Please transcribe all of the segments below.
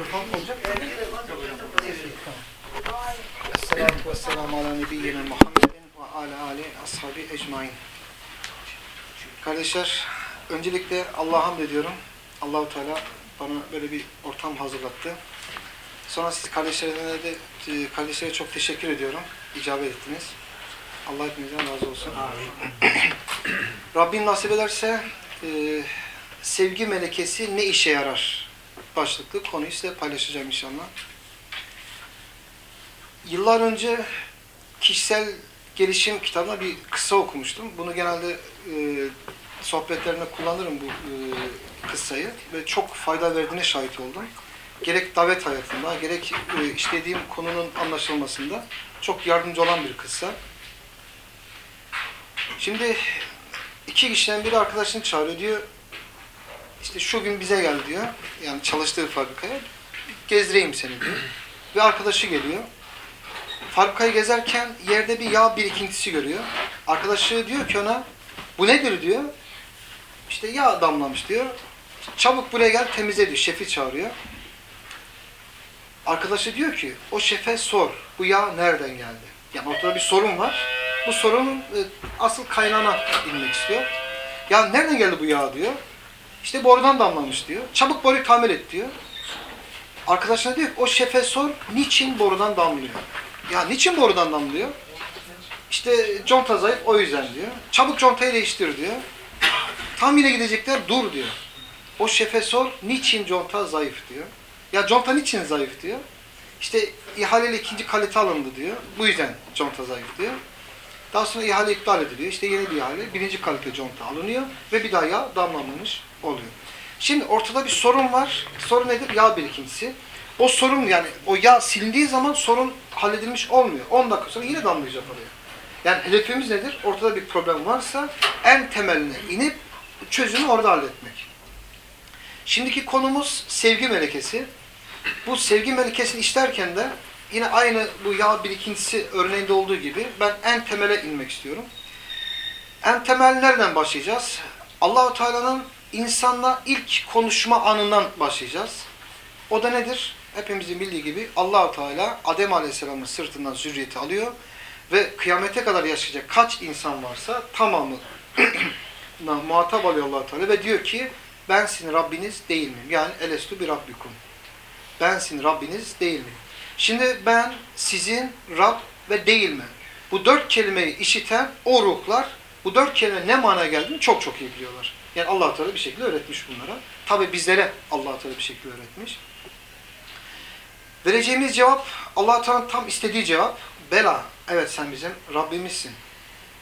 Mikrofon olacak. Esselatu vesselamu ala nebiyyina Muhammedin ve ala ali ashabi ecmain. Kardeşler, öncelikle Allah'a hamd ediyorum. Allahu Teala bana böyle bir ortam hazırlattı. Sonra siz kardeşlerine de e, kardeşlere çok teşekkür ediyorum. İcabet ettiniz. Allah hepinizden razı olsun. Rabbim nasip ederse e, sevgi melekesi ne işe yarar? Başlıklı konuyu size paylaşacağım inşallah. Yıllar önce kişisel gelişim kitabına bir kısa okumuştum. Bunu genelde e, sohbetlerinde kullanırım bu e, kıssayı ve çok fayda verdiğine şahit oldum. Gerek davet hayatında, gerek e, işlediğim konunun anlaşılmasında çok yardımcı olan bir kıssa. Şimdi iki kişiden biri arkadaşını çağırıyor diyor. İşte şu gün bize gel diyor. Yani çalıştığı fabrikaya. Gezdireyim seni diyor. Ve arkadaşı geliyor. Fabrikayı gezerken yerde bir yağ birikintisi görüyor. Arkadaşı diyor ki ona bu nedir diyor. İşte yağ damlamış diyor. Çabuk buraya gel temizle diyor. Şefi çağırıyor. Arkadaşı diyor ki o şefe sor. Bu yağ nereden geldi? Yani ortada bir sorun var. Bu sorunun e, asıl kaynağına inmek istiyor. Ya nereden geldi bu yağ diyor. İşte borudan damlamış diyor. Çabuk boruyu tamir et diyor. Arkadaşına diyor o şefe sor niçin borudan damlıyor? Ya niçin borudan damlıyor? İşte conta zayıf o yüzden diyor. Çabuk contayı değiştir diyor. Tam yine gidecekler dur diyor. O şefe sor niçin conta zayıf diyor. Ya conta niçin zayıf diyor. İşte ihaleyle ikinci kalite alındı diyor. Bu yüzden conta zayıf diyor. Daha sonra ihale iptal ediliyor. İşte yeni bir ihale. Birinci kalite conta alınıyor. Ve bir daha yağ damlamamış oluyor. Şimdi ortada bir sorun var. Sorun nedir? Yağ birikintisi. O sorun yani o yağ silindiği zaman sorun halledilmiş olmuyor. 10 dakika sonra yine damlayacak oraya. Yani hedefimiz nedir? Ortada bir problem varsa en temeline inip çözümü orada halletmek. Şimdiki konumuz sevgi melekesi. Bu sevgi melekesini işlerken de yine aynı bu yağ birikintisi örneğinde olduğu gibi ben en temele inmek istiyorum. En temel nereden başlayacağız? Allahu Teala'nın insanla ilk konuşma anından başlayacağız. O da nedir? Hepimizin bildiği gibi Allahu Teala Adem Aleyhisselam'ın sırtından zürriyeti alıyor ve kıyamete kadar yaşayacak kaç insan varsa tamamı muhatap alıyor allah Teala ve diyor ki ben sizin Rabbiniz değil miyim? Yani elestu bir Rabbikum. Ben sizin Rabbiniz değil miyim? Şimdi ben sizin Rab ve değil mi? Bu dört kelimeyi işiten o ruhlar bu dört kelime ne mana geldiğini çok çok iyi biliyorlar. Yani allah Teala bir şekilde öğretmiş bunlara. Tabi bizlere allah Teala bir şekilde öğretmiş. Vereceğimiz cevap allah Teala'nın tam istediği cevap. Bela, evet sen bizim Rabbimizsin.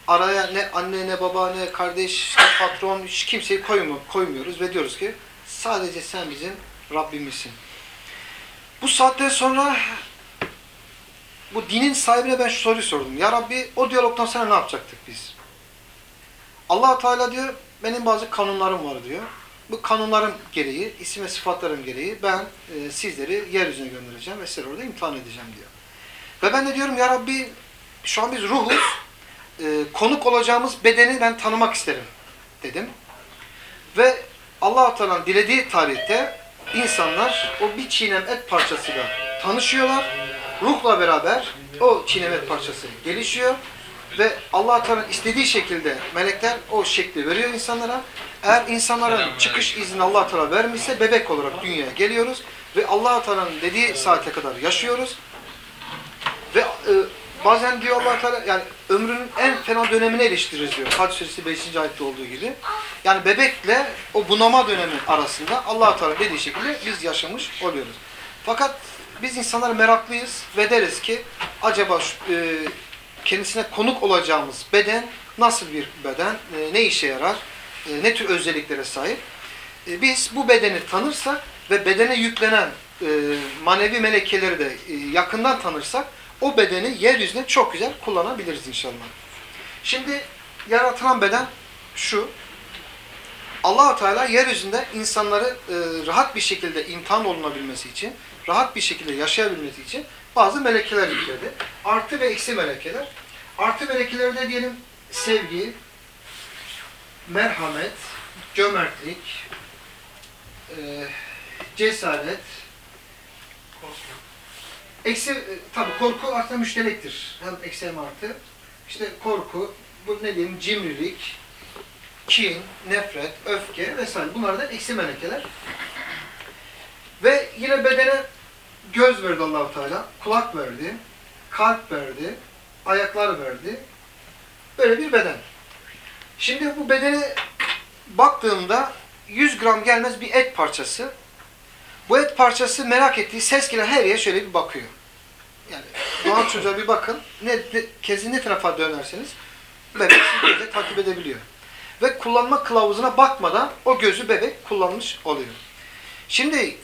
Araya ne anne, ne baba, ne kardeş, ne patron, hiç kimseyi koymu, koymuyoruz ve diyoruz ki sadece sen bizim Rabbimizsin. Bu saatten sonra bu dinin sahibine ben şu soruyu sordum. Ya Rabbi o diyalogdan sonra ne yapacaktık biz? allah Teala diyor benim bazı kanunlarım var diyor. Bu kanunlarım gereği, isim ve sıfatlarım gereği ben e, sizleri yeryüzüne göndereceğim ve sizleri orada imtihan edeceğim diyor. Ve ben de diyorum ya Rabbi şu an biz ruhuz. E, konuk olacağımız bedeni ben tanımak isterim dedim. Ve allah Teala'nın dilediği tarihte insanlar o bir çiğnem et parçasıyla tanışıyorlar. Ruhla beraber o çiğnem et parçası gelişiyor. Ve allah Teala'nın istediği şekilde melekler o şekli veriyor insanlara. Eğer insanların çıkış izni allah Teala vermişse bebek olarak dünyaya geliyoruz. Ve allah Teala'nın dediği saate kadar yaşıyoruz. Ve e, bazen diyor allah Teala yani ömrünün en fena dönemini eleştiririz diyor. Hac suresi 5. ayette olduğu gibi. Yani bebekle o bunama dönemi arasında allah Teala dediği şekilde biz yaşamış oluyoruz. Fakat biz insanlar meraklıyız ve deriz ki acaba şu, e, kendisine konuk olacağımız beden nasıl bir beden, e, ne işe yarar, e, ne tür özelliklere sahip. E, biz bu bedeni tanırsak ve bedene yüklenen e, manevi melekeleri de e, yakından tanırsak o bedeni yeryüzünde çok güzel kullanabiliriz inşallah. Şimdi yaratılan beden şu. allah Teala yeryüzünde insanları e, rahat bir şekilde imtihan olunabilmesi için, rahat bir şekilde yaşayabilmesi için bazı melekeler yükledi. Artı ve eksi melekeler. Artı melekelerde diyelim sevgi, merhamet, cömertlik, e, cesaret, Eksi, e, tabii korku aslında müşterektir. Hem eksi hem artı. İşte korku, bu ne diyeyim, cimrilik, kin, nefret, öfke vesaire. Bunlar da eksi melekeler. Ve yine bedene göz verdi Allahu Teala, kulak verdi, kalp verdi, ayaklar verdi. Böyle bir beden. Şimdi bu bedene baktığımda 100 gram gelmez bir et parçası. Bu et parçası merak ettiği ses gelen her yere şöyle bir bakıyor. Yani doğan çocuğa bir bakın. Ne, ne, kezi ne tarafa dönerseniz bebek sizi takip edebiliyor. Ve kullanma kılavuzuna bakmadan o gözü bebek kullanmış oluyor. Şimdi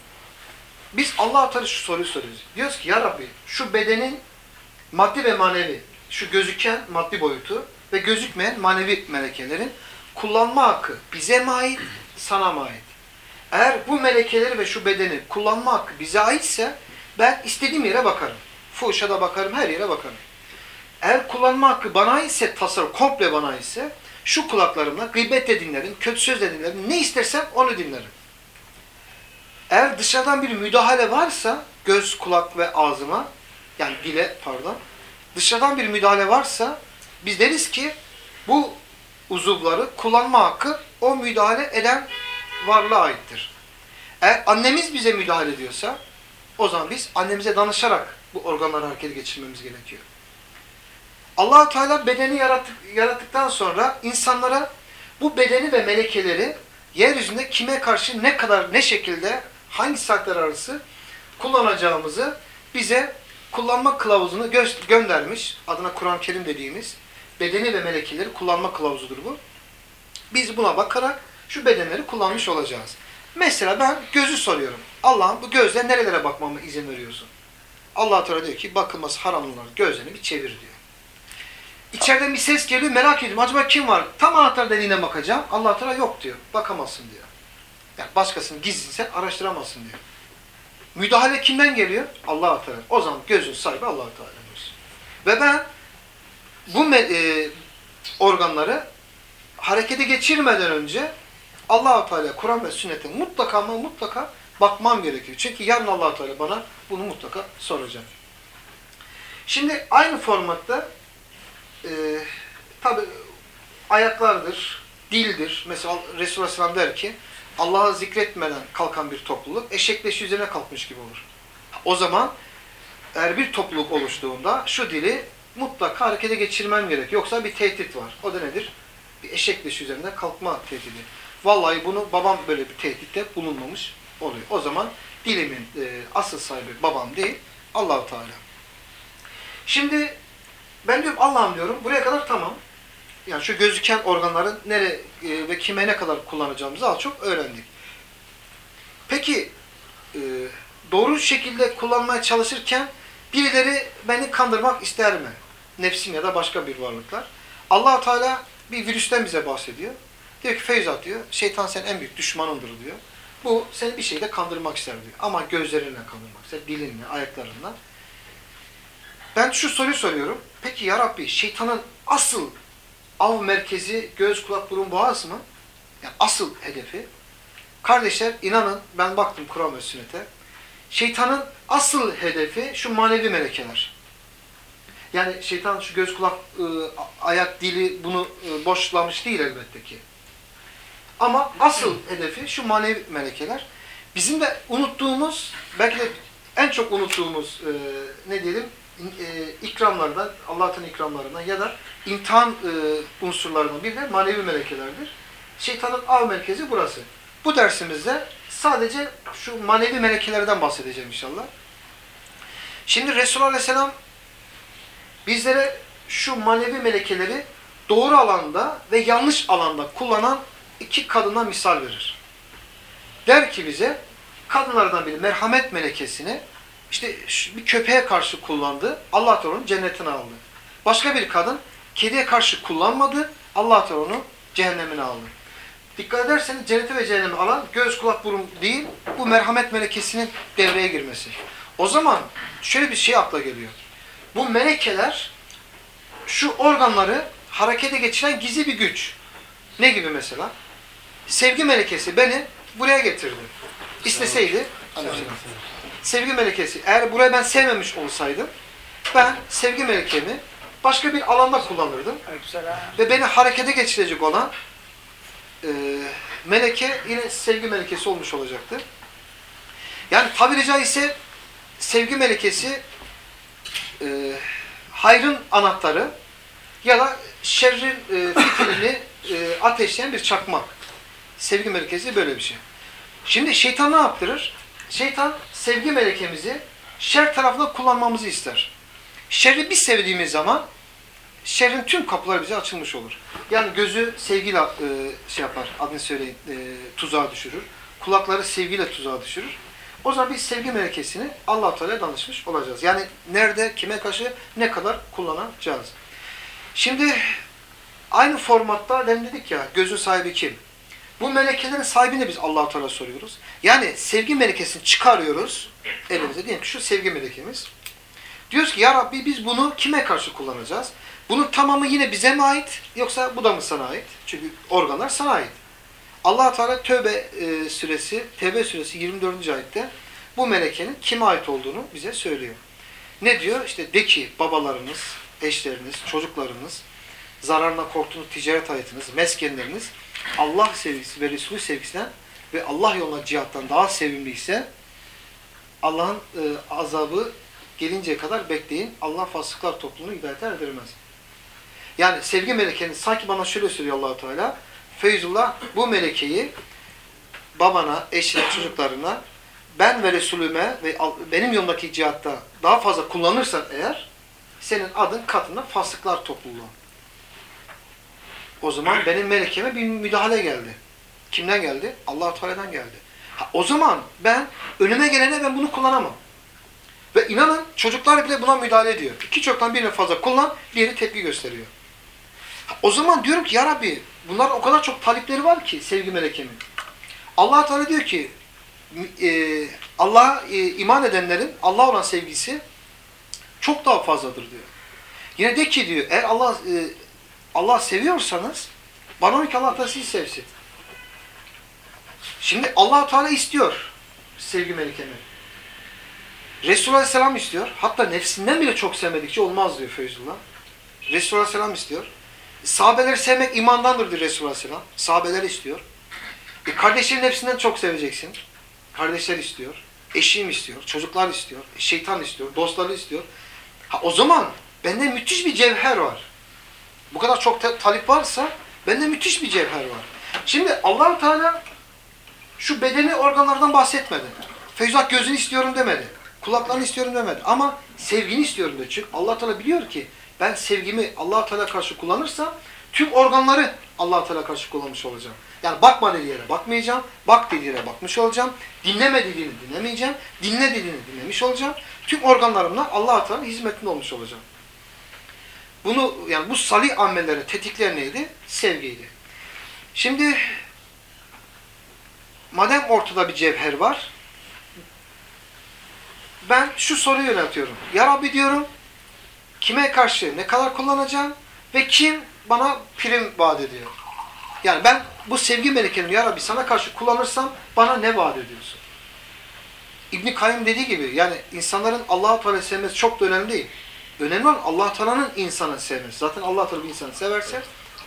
biz Allah-u Teala şu soruyu soruyoruz. Diyoruz ki ya Rabbi şu bedenin maddi ve manevi, şu gözüken maddi boyutu ve gözükmeyen manevi melekelerin kullanma hakkı bize mi ait, sana mı ait? Eğer bu melekeleri ve şu bedeni kullanma hakkı bize aitse ben istediğim yere bakarım. Fuhuşa da bakarım, her yere bakarım. Eğer kullanma hakkı bana aitse, tasarruf komple bana aitse şu kulaklarımla gıybet de dinlerim, kötü söz de dinlerim, ne istersem onu dinlerim. Eğer dışarıdan bir müdahale varsa göz, kulak ve ağzıma yani dile pardon dışarıdan bir müdahale varsa biz deriz ki bu uzuvları kullanma hakkı o müdahale eden varlığa aittir. Eğer annemiz bize müdahale ediyorsa o zaman biz annemize danışarak bu organları harekete geçirmemiz gerekiyor. allah Teala bedeni yarattık, yarattıktan sonra insanlara bu bedeni ve melekeleri yeryüzünde kime karşı ne kadar ne şekilde hangi saatler arası kullanacağımızı bize kullanma kılavuzunu gö göndermiş. Adına Kur'an-ı Kerim dediğimiz bedeni ve melekeleri kullanma kılavuzudur bu. Biz buna bakarak şu bedenleri kullanmış olacağız. Mesela ben gözü soruyorum. Allah'ım bu gözle nerelere bakmama izin veriyorsun? Allah Teala diyor ki bakılması haram olan gözlerini bir çevir diyor. İçeriden bir ses geliyor merak ediyorum. Acaba kim var? Tam anahtar deliğine bakacağım. Allah Teala yok diyor. Bakamazsın diyor. Yani başkasının gizlini sen araştıramazsın diyor. Müdahale kimden geliyor? Allah Teala. O zaman gözün sahibi Allah Teala. Ve ben bu e, organları harekete geçirmeden önce Allah Teala Kur'an ve sünnete mutlaka ama mutlaka bakmam gerekiyor. Çünkü yarın Allah Teala bana bunu mutlaka soracak. Şimdi aynı formatta e, tabi ayaklardır, dildir. Mesela Resulullah Aleyhisselam der ki Allah'ı zikretmeden kalkan bir topluluk eşekleşi üzerine kalkmış gibi olur. O zaman eğer bir topluluk oluştuğunda şu dili mutlaka harekete geçirmem gerek. Yoksa bir tehdit var. O da nedir? Bir eşekleşi üzerinde kalkma tehdidi. Vallahi bunu babam böyle bir tehditte bulunmamış oluyor. O zaman dilimin e, asıl sahibi babam değil, Allahu Teala. Şimdi ben diyorum Allah'ım diyorum buraya kadar tamam. Yani şu gözüken organların nere e, ve kime ne kadar kullanacağımızı az çok öğrendik. Peki e, doğru şekilde kullanmaya çalışırken birileri beni kandırmak ister mi? Nefsim ya da başka bir varlıklar. allah Teala bir virüsten bize bahsediyor. Diyor ki Feyzat diyor, şeytan senin en büyük düşmanındır diyor. Bu seni bir şeyde kandırmak ister diyor. Ama gözlerinle kandırmak ister, dilinle, ayaklarınla. Ben şu soruyu soruyorum. Peki ya Rabbi şeytanın asıl av merkezi göz, kulak, burun, boğaz mı? Yani asıl hedefi. Kardeşler inanın ben baktım Kur'an ve sünnete. Şeytanın asıl hedefi şu manevi melekeler. Yani şeytan şu göz, kulak, ıı, ayak, dili bunu ıı, boşlamış değil elbette ki. Ama asıl hedefi şu manevi melekeler. Bizim de unuttuğumuz, belki de en çok unuttuğumuz e, ne diyelim e, ikramlardan, Allah'ın ikramlarından ya da imtihan e, unsurlarından biri de manevi melekelerdir. Şeytanın av merkezi burası. Bu dersimizde sadece şu manevi melekelerden bahsedeceğim inşallah. Şimdi Resulullah Aleyhisselam bizlere şu manevi melekeleri doğru alanda ve yanlış alanda kullanan iki kadına misal verir. Der ki bize, kadınlardan biri merhamet melekesini işte bir köpeğe karşı kullandı, Allah Teala onu cennetine aldı. Başka bir kadın kediye karşı kullanmadı, Allah Teala onu cehennemine aldı. Dikkat ederseniz cenneti ve cehennemi alan göz, kulak, burun değil, bu merhamet melekesinin devreye girmesi. O zaman şöyle bir şey akla geliyor. Bu melekeler şu organları harekete geçiren gizli bir güç. Ne gibi mesela? Sevgi melekesi beni buraya getirdi. İsteseydi sevgi melekesi. Eğer burayı ben sevmemiş olsaydım ben sevgi melekemi başka bir alanda kullanırdım. Ve beni harekete geçirecek olan e, meleke yine sevgi melekesi olmuş olacaktı. Yani tabiri caizse sevgi melekesi e, hayrın anahtarı ya da şerrin e, fitilini e, ateşleyen bir çakmak. Sevgi melekesi böyle bir şey. Şimdi şeytan ne yaptırır? Şeytan sevgi melekemizi şer tarafına kullanmamızı ister. Şerri biz sevdiğimiz zaman şerrin tüm kapıları bize açılmış olur. Yani gözü sevgiyle e, şey yapar, adını söyleyin, e, tuzağa düşürür. Kulakları sevgiyle tuzağa düşürür. O zaman biz sevgi melekesini allah Teala'ya danışmış olacağız. Yani nerede, kime karşı, ne kadar kullanacağız. Şimdi aynı formatta dedik ya, gözün sahibi kim? Bu melekelerin sahibini biz allah Teala soruyoruz. Yani sevgi melekesini çıkarıyoruz elimize. Diyelim ki şu sevgi melekemiz. Diyoruz ki ya Rabbi biz bunu kime karşı kullanacağız? Bunun tamamı yine bize mi ait yoksa bu da mı sana ait? Çünkü organlar sana ait. allah Teala Tövbe e, suresi, Tevbe suresi 24. ayette bu melekenin kime ait olduğunu bize söylüyor. Ne diyor? İşte de ki babalarınız, eşleriniz, çocuklarınız, zararına korktuğunuz ticaret hayatınız, meskenleriniz Allah sevgisi ve Resulü sevgisinden ve Allah yoluna cihattan daha sevimli ise Allah'ın e, azabı gelinceye kadar bekleyin. Allah fasıklar topluluğunu hidayete erdirmez. Yani sevgi melekenin sanki bana şöyle söylüyor allah Teala. Feyzullah bu melekeyi babana, eşine, çocuklarına ben ve Resulüme ve benim yolundaki cihatta daha fazla kullanırsan eğer senin adın katında fasıklar topluluğu. O zaman benim melekeme bir müdahale geldi. Kimden geldi? allah Teala'dan geldi. Ha, o zaman ben önüme gelene ben bunu kullanamam. Ve inanın çocuklar bile buna müdahale ediyor. İki çocuktan birini fazla kullan, diğeri tepki gösteriyor. Ha, O zaman diyorum ki ya Rabbi bunların o kadar çok talipleri var ki sevgi melekemin. allah Teala diyor ki e, Allah'a e, iman edenlerin Allah olan sevgisi çok daha fazladır diyor. Yine de ki diyor eğer Allah e, Allah seviyorsanız bana ki Allah da sizi sevsin. Şimdi allah Teala istiyor sevgi melekemi. Resulullah Aleyhisselam istiyor. Hatta nefsinden bile çok sevmedikçe olmaz diyor Feyzullah. Resulullah Aleyhisselam istiyor. Sahabeleri sevmek imandandır diyor Resulullah Aleyhisselam. Sahabeler istiyor. E kardeşlerin hepsinden çok seveceksin. Kardeşler istiyor. Eşim istiyor. Çocuklar istiyor. Şeytan istiyor. Dostları istiyor. Ha, o zaman bende müthiş bir cevher var. Bu kadar çok ta- talip varsa bende müthiş bir cevher var. Şimdi allah Teala şu bedeni organlardan bahsetmedi. Feyzullah gözünü istiyorum demedi. Kulaklarını istiyorum demedi. Ama sevgini istiyorum dedi. Çünkü allah Teala biliyor ki ben sevgimi allah Teala karşı kullanırsam tüm organları allah Teala karşı kullanmış olacağım. Yani bakma dediği yere bakmayacağım. Bak dediği yere bakmış olacağım. Dinleme dediğini dinlemeyeceğim. Dinle dediğini dinlemiş olacağım. Tüm organlarımla allah Teala'nın hizmetinde olmuş olacağım. Bunu yani bu salih amelleri tetikleyen neydi? Sevgiydi. Şimdi madem ortada bir cevher var ben şu soruyu yöneltiyorum. Ya Rabbi diyorum kime karşı ne kadar kullanacağım ve kim bana prim vaat ediyor? Yani ben bu sevgi melekelerini Ya Rabbi sana karşı kullanırsam bana ne vaat ediyorsun? İbn Kayyım dediği gibi yani insanların Allah-u Teala sevmesi çok da önemli değil. Önemli olan allah Teala'nın insanı sevmesi. Zaten allah Teala bir insanı severse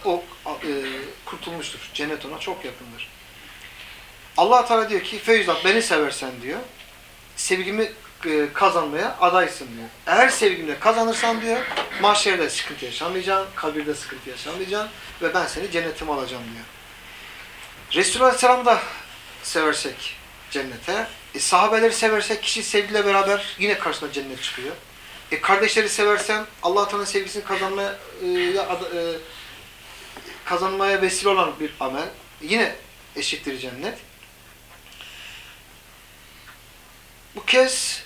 o e, kurtulmuştur. Cennet ona çok yakındır. allah Teala diyor ki Feyzullah beni seversen diyor sevgimi e, kazanmaya adaysın diyor. Eğer sevgimle kazanırsan diyor mahşerde sıkıntı yaşamayacaksın, kabirde sıkıntı yaşamayacaksın ve ben seni cennetime alacağım diyor. Resulullah Aleyhisselam'ı da seversek cennete, e, sahabeleri seversek kişi sevgiyle beraber yine karşısına cennet çıkıyor. E, kardeşleri seversen Allah Teala'nın sevgisini kazanmaya e, e, kazanmaya vesile olan bir amel yine eşittir cennet. Bu kez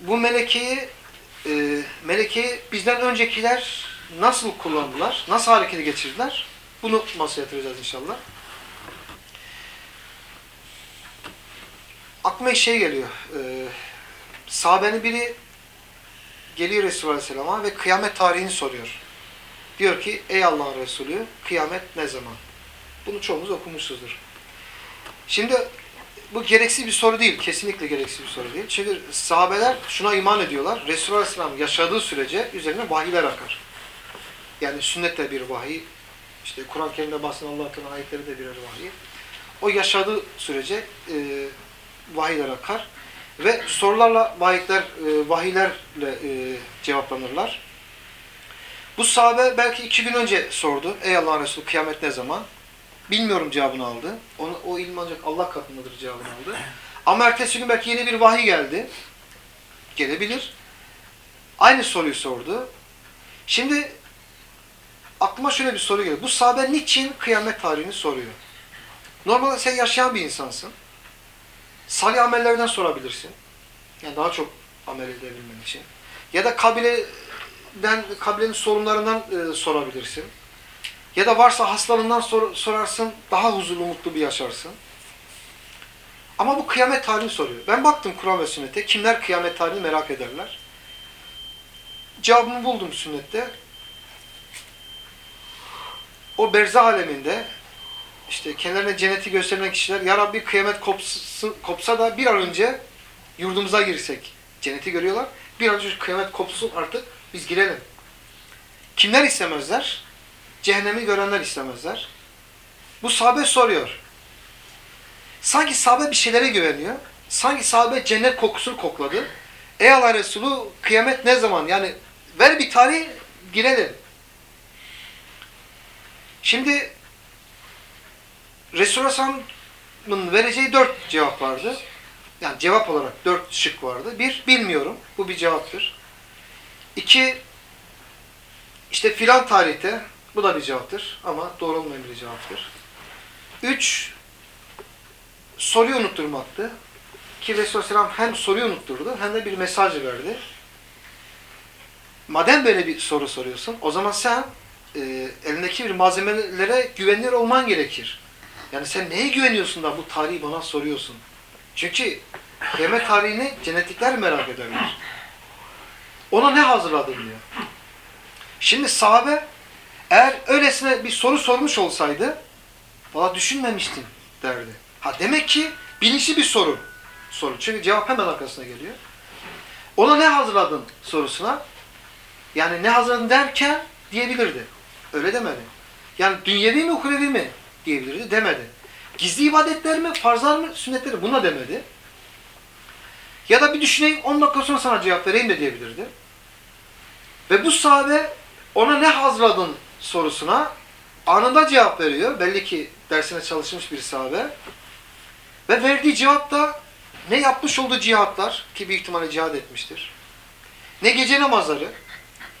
bu melekeyi e, melekeyi bizden öncekiler nasıl kullandılar? Nasıl harekete geçirdiler? Bunu masaya yatıracağız inşallah. Aklıma şey geliyor. E, sahabenin biri geliyor Resulullah Aleyhisselam'a ve kıyamet tarihini soruyor. Diyor ki ey Allah'ın Resulü kıyamet ne zaman? Bunu çoğumuz okumuşuzdur. Şimdi bu gereksiz bir soru değil. Kesinlikle gereksiz bir soru değil. Çünkü sahabeler şuna iman ediyorlar. Resulullah Aleyhisselam yaşadığı sürece üzerine vahiyler akar. Yani sünnet de bir vahiy. İşte Kur'an-ı Kerim'de bahseden Allah Teala ayetleri de birer vahiy. O yaşadığı sürece e, vahiyler akar. Ve sorularla vahiyler, e, vahiylerle e, cevaplanırlar. Bu sahabe belki iki gün önce sordu. Ey Allah Resulü kıyamet ne zaman? Bilmiyorum cevabını aldı. Onu, o ilim ancak Allah katındadır cevabını aldı. Ama ertesi gün belki yeni bir vahiy geldi. Gelebilir. Aynı soruyu sordu. Şimdi aklıma şöyle bir soru geliyor. Bu sahabe niçin kıyamet tarihini soruyor? Normalde sen yaşayan bir insansın. Salih amellerden sorabilirsin. Yani daha çok amel edebilmen için. Ya da kabileden, kabilenin sorunlarından e, sorabilirsin. Ya da varsa hastalığından sor, sorarsın, daha huzurlu, mutlu bir yaşarsın. Ama bu kıyamet tarihini soruyor. Ben baktım Kur'an ve sünnete. Kimler kıyamet tarihini merak ederler? Cevabımı buldum sünnette. O berzah aleminde işte kendilerine cenneti gösteren kişiler Ya Rabbi kıyamet kopsa, kopsa da bir an önce yurdumuza girsek. Cenneti görüyorlar. Bir an önce kıyamet kopsun artık biz girelim. Kimler istemezler? Cehennemi görenler istemezler. Bu sahabe soruyor. Sanki sahabe bir şeylere güveniyor. Sanki sahabe cennet kokusunu kokladı. Ey Allah Resulü kıyamet ne zaman? Yani ver bir tarih girelim. Şimdi Resulullah Sallam'ın vereceği dört cevap vardı. Yani cevap olarak dört şık vardı. Bir, bilmiyorum. Bu bir cevaptır. İki, işte filan tarihte. Bu da bir cevaptır. Ama doğru olmayan bir cevaptır. Üç, soruyu unutturmaktı. Ki Resulullah Sallam hem soruyu unutturdu hem de bir mesaj verdi. Madem böyle bir soru soruyorsun, o zaman sen e, elindeki bir malzemelere güvenilir olman gerekir. Yani sen neye güveniyorsun da bu tarihi bana soruyorsun? Çünkü kıyamet tarihini cennetlikler merak ederler. Ona ne hazırladın diyor. Şimdi sahabe eğer öylesine bir soru sormuş olsaydı valla düşünmemiştim derdi. Ha demek ki bilinçli bir soru. soru. Çünkü cevap hemen arkasına geliyor. Ona ne hazırladın sorusuna yani ne hazırladın derken diyebilirdi. Öyle demedi. Yani dünyevi mi uhrevi mi diyebilirdi demedi. Gizli ibadetler mi, farzlar mı, sünnetler mi buna demedi. Ya da bir düşüneyim 10 dakika sonra sana cevap vereyim de diyebilirdi. Ve bu sahabe ona ne hazırladın sorusuna anında cevap veriyor. Belli ki dersine çalışmış bir sahabe. Ve verdiği cevap da ne yapmış olduğu cihatlar ki büyük ihtimalle cihad etmiştir. Ne gece namazları,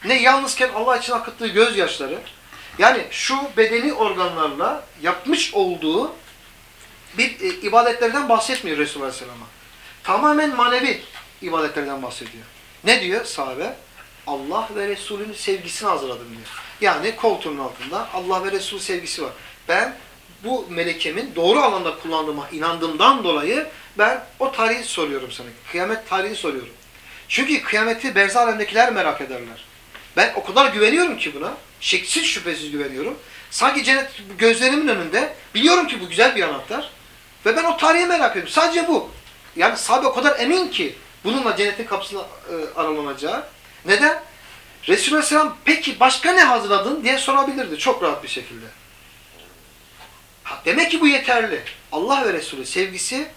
ne yalnızken Allah için akıttığı gözyaşları. Yani şu bedeni organlarla yapmış olduğu bir e, ibadetlerden bahsetmiyor Resulullah Aleyhisselam'a. Tamamen manevi ibadetlerden bahsediyor. Ne diyor sahabe? Allah ve Resulünün sevgisini hazırladım diyor. Yani koltuğun altında Allah ve Resul sevgisi var. Ben bu melekemin doğru alanda kullandığıma inandığımdan dolayı ben o tarihi soruyorum sana. Kıyamet tarihini soruyorum. Çünkü kıyameti berzah alemdekiler merak ederler. Ben o kadar güveniyorum ki buna. Şeksiz şüphesiz güveniyorum. Sanki cennet gözlerimin önünde. Biliyorum ki bu güzel bir anahtar. Ve ben o tarihi merak ediyorum. Sadece bu. Yani sahabe o kadar emin ki bununla cennetin kapısına e, aralanacağı. Neden? Resulullah Aleyhisselam peki başka ne hazırladın diye sorabilirdi çok rahat bir şekilde. Ha, demek ki bu yeterli. Allah ve Resulü sevgisi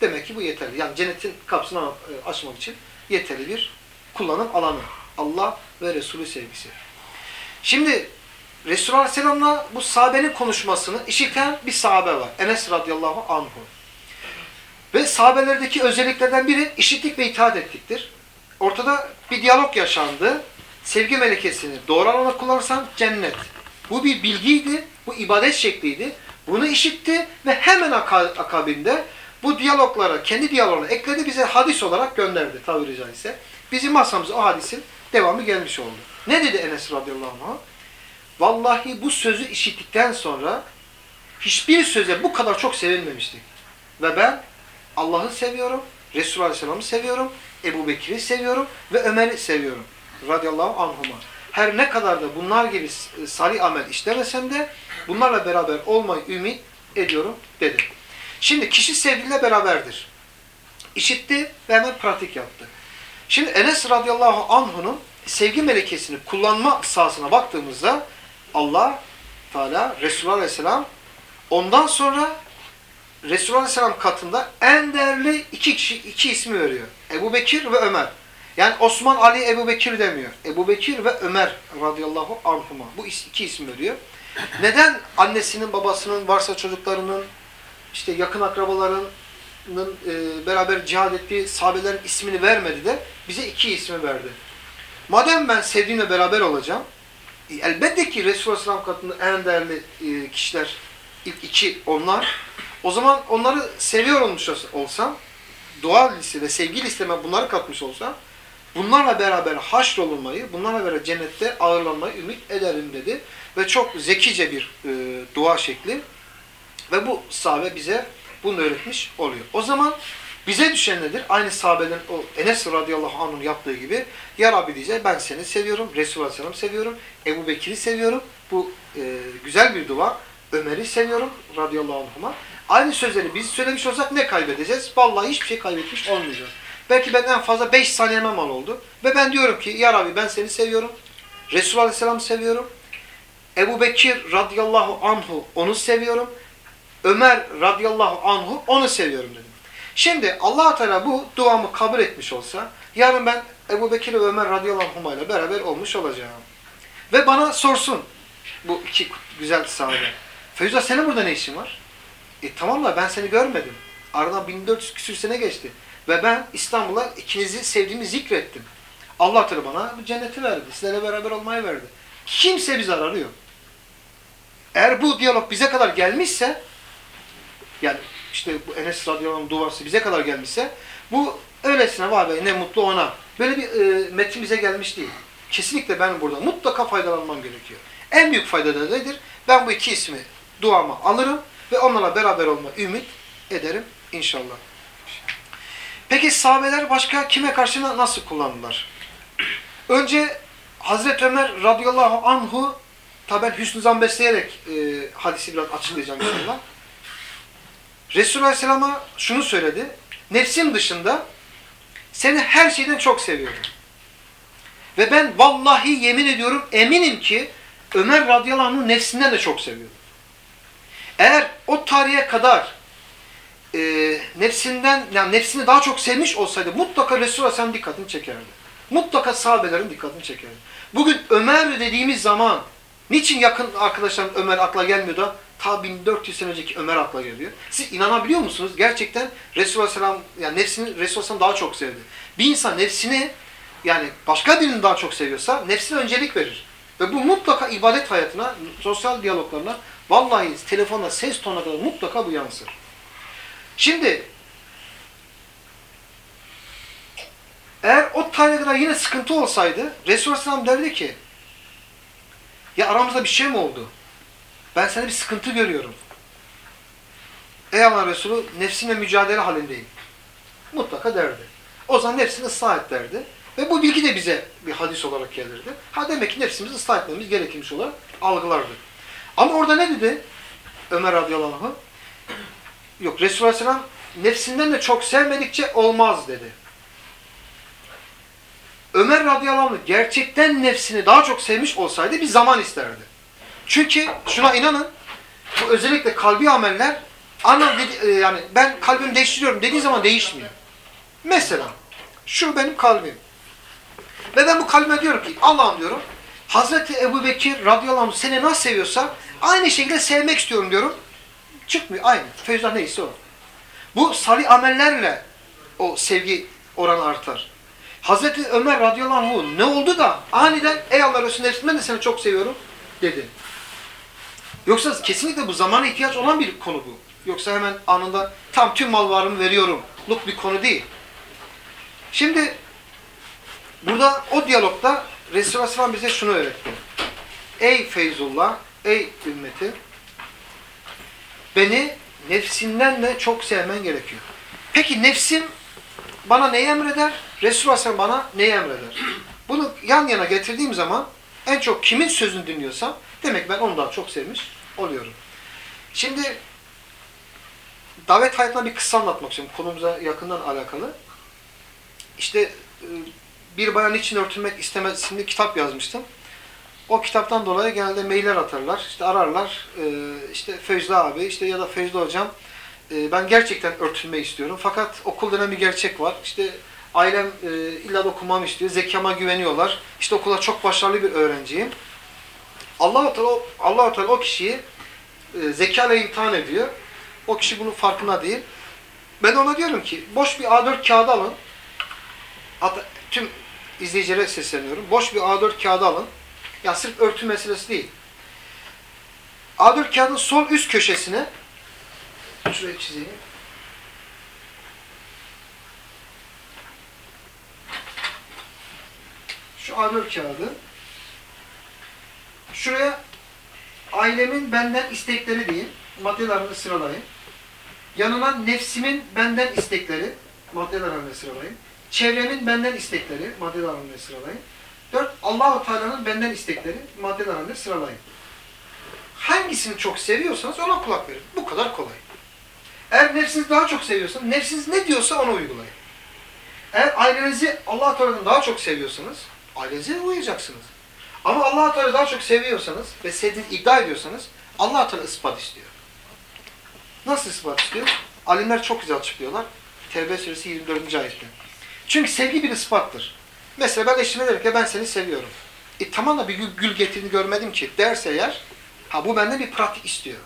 demek ki bu yeterli. Yani cennetin kapısını e, açmak için yeterli bir kullanım alanı. Allah ve Resulü sevgisi. Şimdi Resulullah Aleyhisselam'la bu sahabenin konuşmasını işiten bir sahabe var. Enes radıyallahu anhu. Ve sahabelerdeki özelliklerden biri işittik ve itaat ettiktir. Ortada bir diyalog yaşandı. Sevgi melekesini doğru alana kullanırsan cennet. Bu bir bilgiydi, bu ibadet şekliydi. Bunu işitti ve hemen akabinde bu diyaloglara, kendi diyaloglarına ekledi bize hadis olarak gönderdi tabiri caizse. Bizim masamıza o hadisin devamı gelmiş oldu. Ne dedi Enes radıyallahu anh? Vallahi bu sözü işittikten sonra hiçbir söze bu kadar çok sevilmemiştik. Ve ben Allah'ı seviyorum, Resulullah Aleyhisselam'ı seviyorum, Ebu Bekir'i seviyorum ve Ömer'i seviyorum. Radıyallahu anhuma. Her ne kadar da bunlar gibi salih amel işlemesem de bunlarla beraber olmayı ümit ediyorum dedi. Şimdi kişi sevdiğiyle beraberdir. İşitti ve hemen pratik yaptı. Şimdi Enes radıyallahu anh'unun sevgi melekesini kullanma sahasına baktığımızda Allah Teala Resulullah aleyhisselam ondan sonra Resulullah aleyhisselam katında en değerli iki kişi, iki ismi veriyor. Ebu Bekir ve Ömer. Yani Osman, Ali, Ebu Bekir demiyor. Ebu Bekir ve Ömer radıyallahu anhuma. Bu iki isim veriyor. Neden annesinin, babasının, varsa çocuklarının, işte yakın akrabalarının e, beraber cihad ettiği sahabelerin ismini vermedi de bize iki ismi verdi. Madem ben sevdiğimle beraber olacağım, e, elbette ki Resulullah Aleyhisselam katında en değerli e, kişiler ilk iki onlar. O zaman onları seviyor olmuş olsam, dua liste ve sevgi listeme bunları katmış olsam, bunlarla beraber haşrolunmayı, bunlarla beraber cennette ağırlanmayı ümit ederim dedi. Ve çok zekice bir e, dua şekli. Ve bu sahabe bize bunu öğretmiş oluyor. O zaman bize düşen nedir? Aynı sahabelerin o Enes radıyallahu anh'ın yaptığı gibi Ya Rabbi diyeceğiz ben seni seviyorum, Resulullah aleyhisselam'ı seviyorum, Ebu Bekir'i seviyorum. Bu e, güzel bir dua. Ömer'i seviyorum radıyallahu anh'ıma. Aynı sözleri biz söylemiş olsak ne kaybedeceğiz? Vallahi hiçbir şey kaybetmiş olmayacağız. Belki ben en fazla 5 saniyeme mal oldu. Ve ben diyorum ki Ya Rabbi ben seni seviyorum. Resulullah aleyhisselam'ı seviyorum. Ebu Bekir radıyallahu anhu onu seviyorum. Ömer radıyallahu anhu onu seviyorum dedim. Şimdi allah Teala bu duamı kabul etmiş olsa yarın ben Ebu Bekir ve Ömer radıyallahu ile beraber olmuş olacağım. Ve bana sorsun bu iki güzel sahabe. Feyza senin burada ne işin var? E tamam da ben seni görmedim. Aradan 1400 küsür sene geçti. Ve ben İstanbul'a ikinizi sevdiğimi zikrettim. Allah Teala bana cenneti verdi. Sizlerle beraber olmayı verdi. Kimse bizi arıyor. Eğer bu diyalog bize kadar gelmişse yani işte bu Enes radıyallahu duası bize kadar gelmişse bu öylesine vay be ne mutlu ona. Böyle bir e, metin bize gelmiş değil. Kesinlikle ben burada mutlaka faydalanmam gerekiyor. En büyük fayda da nedir? Ben bu iki ismi duama alırım ve onlarla beraber olma ümit ederim inşallah. Peki sahabeler başka kime karşı nasıl kullandılar? Önce Hazreti Ömer radıyallahu anhu tabi ben hüsnü zan besleyerek e, hadisi biraz açıklayacağım inşallah. Resulullah Aleyhisselam'a şunu söyledi. Nefsim dışında seni her şeyden çok seviyorum. Ve ben vallahi yemin ediyorum eminim ki Ömer radıyallahu anh'ın nefsinden de çok seviyorum. Eğer o tarihe kadar e, nefsinden, yani nefsini daha çok sevmiş olsaydı mutlaka Resulullah sen dikkatini çekerdi. Mutlaka sahabelerin dikkatini çekerdi. Bugün Ömer dediğimiz zaman niçin yakın arkadaşlarım Ömer akla gelmiyor da ta 1400 sene önceki Ömer akla geliyor. Siz inanabiliyor musunuz? Gerçekten Resulullah Aleyhisselam, yani nefsini Resulullah Aleyhisselam daha çok sevdi. Bir insan nefsini yani başka birini daha çok seviyorsa nefsine öncelik verir. Ve bu mutlaka ibadet hayatına, sosyal diyaloglarına, vallahi telefonla ses tonuna kadar mutlaka bu yansır. Şimdi eğer o tarihe kadar yine sıkıntı olsaydı Resulullah Aleyhisselam derdi ki ya aramızda bir şey mi oldu? Ben sana bir sıkıntı görüyorum. Ey Allah Resulü nefsimle mücadele halindeyim. Mutlaka derdi. O zaman nefsini ıslah et derdi. Ve bu bilgi de bize bir hadis olarak gelirdi. Ha demek ki nefsimizi ıslah etmemiz gerekmiş olarak algılardı. Ama orada ne dedi? Ömer radıyallahu anh. Yok Resulullah aleyhisselam nefsinden de çok sevmedikçe olmaz dedi. Ömer radıyallahu anh gerçekten nefsini daha çok sevmiş olsaydı bir zaman isterdi. Çünkü şuna inanın bu özellikle kalbi ameller ana dedi, yani ben kalbimi değiştiriyorum dediği zaman değişmiyor. Mesela şu benim kalbim. Ve ben bu kalbime diyorum ki Allah'ım diyorum Hazreti Ebu Bekir radıyallahu anh seni nasıl seviyorsa aynı şekilde sevmek istiyorum diyorum. Çıkmıyor aynı. Feyzullah neyse o. Bu salih amellerle o sevgi oranı artar. Hazreti Ömer radıyallahu anh ne oldu da aniden ey Allah Resulü ben de seni çok seviyorum dedi. Yoksa kesinlikle bu zamana ihtiyaç olan bir konu bu. Yoksa hemen anında tam tüm mal varımı veriyorum. Luk bir konu değil. Şimdi burada o diyalogda Resulullah Aleyhisselam bize şunu öğretti. Ey Feyzullah, ey ümmeti beni nefsinden de çok sevmen gerekiyor. Peki nefsim bana neyi emreder? Resulullah Aleyhisselam bana neyi emreder? Bunu yan yana getirdiğim zaman en çok kimin sözünü dinliyorsam demek ben onu daha çok sevmiş oluyorum. Şimdi davet hayatına bir kıssa anlatmak istiyorum. Konumuza yakından alakalı. İşte e, bir bayan için örtülmek istemez isimli kitap yazmıştım. O kitaptan dolayı genelde mailler atarlar, işte ararlar. E, işte Fecda abi, işte ya da Fecda hocam e, ben gerçekten örtülmeyi istiyorum. Fakat okul denen bir gerçek var. İşte ailem illa da okumamı istiyor. Zekama güveniyorlar. İşte okula çok başarılı bir öğrenciyim. Allah-u Teala, Allah Teala o kişiyi e, zeka ile imtihan ediyor. O kişi bunun farkında değil. Ben ona diyorum ki boş bir A4 kağıdı alın. Hatta tüm izleyicilere sesleniyorum. Boş bir A4 kağıdı alın. Ya sırf örtü meselesi değil. A4 kağıdın sol üst köşesine şuraya çizeyim. Şu A4 kağıdı şuraya ailemin benden istekleri diyeyim. Maddeler sıralayın. Yanına nefsimin benden istekleri. Maddeler halinde sıralayın. Çevremin benden istekleri. Maddeler halinde sıralayın. Dört, Allahu Teala'nın benden istekleri. Maddeler halinde sıralayın. Hangisini çok seviyorsanız ona kulak verin. Bu kadar kolay. Eğer nefsinizi daha çok seviyorsanız, nefsiniz ne diyorsa onu uygulayın. Eğer ailenizi Allah Teala'dan daha çok seviyorsanız, ailenize uyacaksınız. Ama Allah Teala daha çok seviyorsanız ve sevdiğinizi iddia ediyorsanız Allah Teala ispat istiyor. Nasıl ispat istiyor? Alimler çok güzel açıklıyorlar. Tevbe suresi 24. ayette. Çünkü sevgi bir ispattır. Mesela ben eşime derim ki ben seni seviyorum. E tamam da bir gül, gül getirdiğini görmedim ki derse eğer ha bu benden bir pratik istiyor.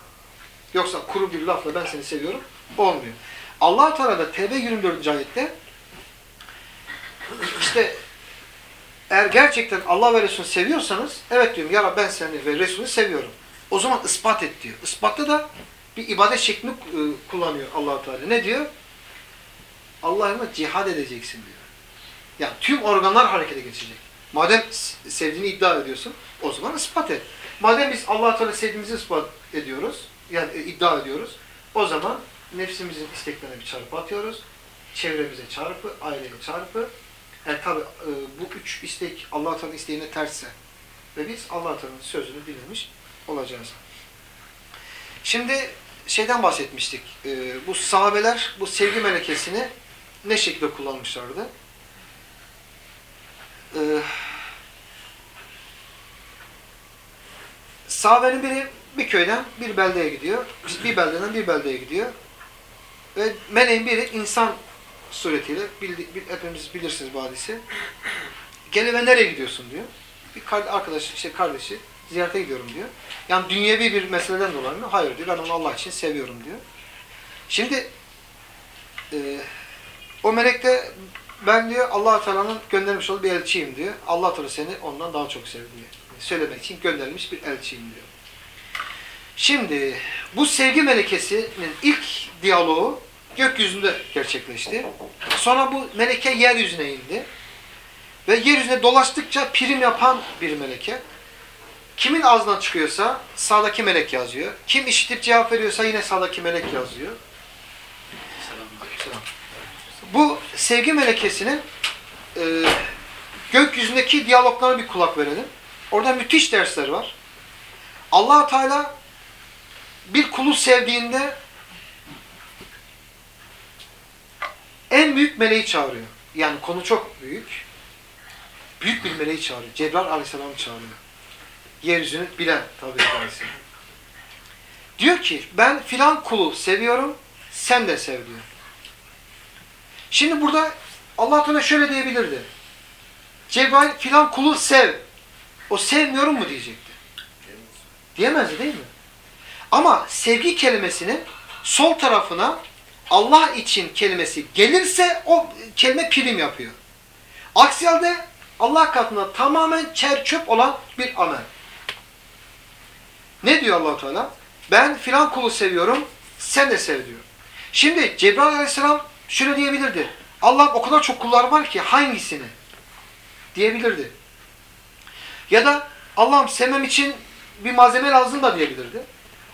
Yoksa kuru bir lafla ben seni seviyorum olmuyor. Allah Teala da Tevbe 24. ayette işte eğer gerçekten Allah ve Resulü seviyorsanız evet diyorum ya Rabbi ben seni ve Resulü seviyorum. O zaman ispat et diyor. Ispatta da bir ibadet şeklini e, kullanıyor allah Teala. Ne diyor? Allah'ına cihad edeceksin diyor. Yani tüm organlar harekete geçecek. Madem sevdiğini iddia ediyorsun o zaman ispat et. Madem biz allah Teala sevdiğimizi ispat ediyoruz, yani e, iddia ediyoruz, o zaman nefsimizin isteklerine bir çarpı atıyoruz. Çevremize çarpı, aileye çarpı, yani tabi e, bu üç istek Allah Teala'nın isteğine tersse ve biz Allah Teala'nın sözünü dinlemiş olacağız. Şimdi şeyden bahsetmiştik. E, bu sahabeler bu sevgi melekesini ne şekilde kullanmışlardı? E, sahabenin biri bir köyden bir beldeye gidiyor. Bir beldeden bir beldeye gidiyor. Ve meleğin biri insan suretiyle bildi, bil, hepimiz bilirsiniz bu hadisi. Gel ve nereye gidiyorsun diyor. Bir arkadaş, işte kardeşi ziyarete gidiyorum diyor. Yani dünyevi bir meseleden dolayı mı? Hayır diyor. Ben onu Allah için seviyorum diyor. Şimdi e, o melek de ben diyor allah Teala'nın göndermiş olduğu bir elçiyim diyor. allah Teala seni ondan daha çok sevdi diyor. Söylemek için gönderilmiş bir elçiyim diyor. Şimdi bu sevgi melekesinin ilk diyaloğu gökyüzünde gerçekleşti. Sonra bu meleke yeryüzüne indi. Ve yeryüzüne dolaştıkça prim yapan bir meleke. Kimin ağzından çıkıyorsa sağdaki melek yazıyor. Kim işitip cevap veriyorsa yine sağdaki melek yazıyor. Selam. Bu sevgi melekesinin e, gökyüzündeki diyaloglara bir kulak verelim. Orada müthiş dersler var. allah Teala bir kulu sevdiğinde en büyük meleği çağırıyor. Yani konu çok büyük. Büyük bir meleği çağırıyor. Cebrail aleyhisselam'ı çağırıyor. Yeryüzünü bilen tabi edilsin. Diyor ki ben filan kulu seviyorum, sen de sev diyor. Şimdi burada Allah Teala şöyle diyebilirdi. Cebrail filan kulu sev. O sevmiyorum mu diyecekti. Diyemezdi değil mi? Ama sevgi kelimesinin sol tarafına Allah için kelimesi gelirse o kelime prim yapıyor. Aksi halde Allah katında tamamen çer çöp olan bir amel. Ne diyor allah Teala? Ben filan kulu seviyorum, sen de sev diyor. Şimdi Cebrail aleyhisselam şöyle diyebilirdi. Allah o kadar çok kullar var ki hangisini? Diyebilirdi. Ya da Allah'ım sevmem için bir malzeme lazım da diyebilirdi.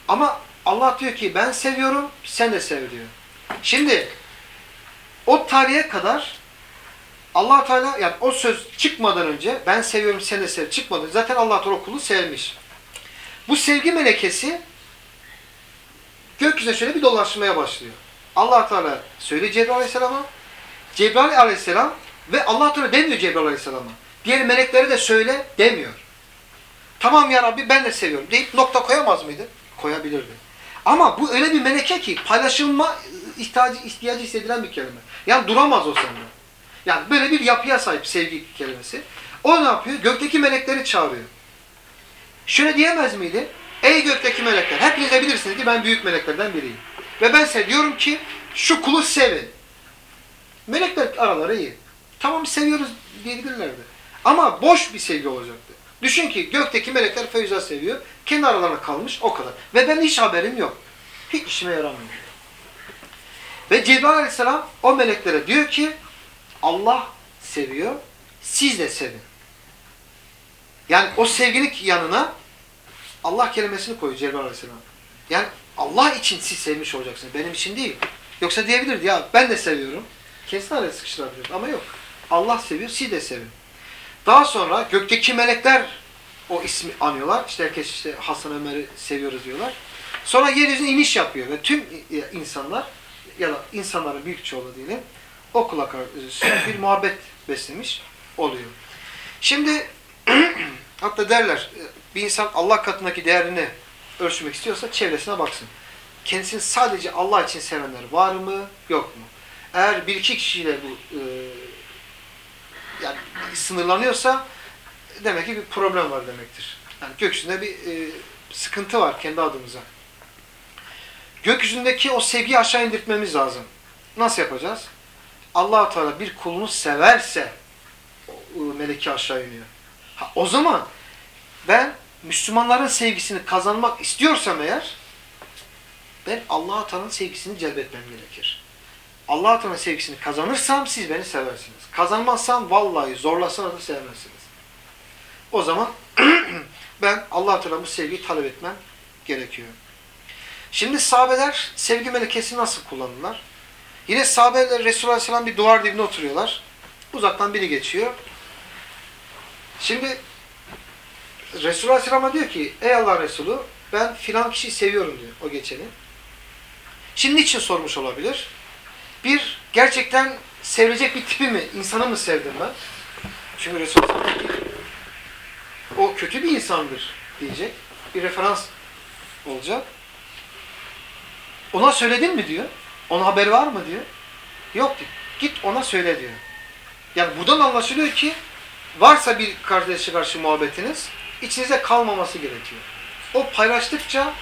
Ama Allah diyor ki ben seviyorum, sen de sev diyor. Şimdi o tarihe kadar allah Teala yani o söz çıkmadan önce ben seviyorum sen de sev çıkmadan zaten allah Teala kulu sevmiş. Bu sevgi melekesi gökyüzüne şöyle bir dolaşmaya başlıyor. allah Teala söylüyor Cebrail Aleyhisselam'a. Cebrail Aleyhisselam ve allah Teala demiyor Cebrail Aleyhisselam'a. Diğer melekleri de söyle demiyor. Tamam ya Rabbi ben de seviyorum deyip nokta koyamaz mıydı? Koyabilirdi. Ama bu öyle bir meleke ki paylaşılma ihtiyacı, ihtiyacı hissedilen bir kelime. Yani duramaz o sende. Yani böyle bir yapıya sahip sevgi kelimesi. O ne yapıyor? Gökteki melekleri çağırıyor. Şöyle diyemez miydi? Ey gökteki melekler, hepiniz de bilirsiniz ki ben büyük meleklerden biriyim. Ve ben size diyorum ki şu kulu sevin. Melekler araları iyi. Tamam seviyoruz diyebilirlerdi. Ama boş bir sevgi olacaktı. Düşün ki gökteki melekler Feyza seviyor. Kendi aralarına kalmış o kadar. Ve benim hiç haberim yok. Hiç işime yaramıyor. Ve Cebrail aleyhisselam o meleklere diyor ki Allah seviyor. Siz de sevin. Yani o sevginin yanına Allah kelimesini koyuyor Cebrail aleyhisselam. Yani Allah için siz sevmiş olacaksınız. Benim için değil. Yoksa diyebilirdi ya ben de seviyorum. Kesin araya sıkıştırabilirdi ama yok. Allah seviyor, siz de sevin. Daha sonra gökteki melekler o ismi anıyorlar. İşte herkes işte Hasan Ömer'i seviyoruz diyorlar. Sonra yeryüzüne iniş yapıyor ve tüm insanlar ya da insanların büyük çoğunluğu diyelim o kula karşı bir muhabbet beslemiş oluyor. Şimdi hatta derler bir insan Allah katındaki değerini ölçmek istiyorsa çevresine baksın. Kendisini sadece Allah için sevenler var mı yok mu? Eğer bir iki kişiyle bu e, yani sınırlanıyorsa demek ki bir problem var demektir. Yani gökyüzünde bir e, sıkıntı var kendi adımıza. Gökyüzündeki o sevgiyi aşağı indirtmemiz lazım. Nasıl yapacağız? allah Teala bir kulunu severse meleki aşağı iniyor. Ha, o zaman ben Müslümanların sevgisini kazanmak istiyorsam eğer ben allah Teala'nın sevgisini celbetmem gerekir. allah Teala'nın sevgisini kazanırsam siz beni seversiniz. Kazanmazsam vallahi zorlasanız da sevmezsiniz. O zaman ben allah Teala bu sevgiyi talep etmem gerekiyor. Şimdi sahabeler sevgi melekesini nasıl kullanırlar? Yine sahabeler Resulullah Aleyhisselam bir duvar dibine oturuyorlar. Uzaktan biri geçiyor. Şimdi Resulullah Aleyhisselam'a diyor ki ey Allah Resulü ben filan kişiyi seviyorum diyor o geçeni. Şimdi niçin sormuş olabilir? Bir, gerçekten sevilecek bir tipi mi, insanı mı sevdim ben? Çünkü Resulullah o kötü bir insandır diyecek. Bir referans olacak. Ona söyledin mi diyor. Ona haber var mı diyor. Yok diyor. Git ona söyle diyor. Yani buradan anlaşılıyor ki varsa bir kardeşe karşı muhabbetiniz içinize kalmaması gerekiyor. O paylaştıkça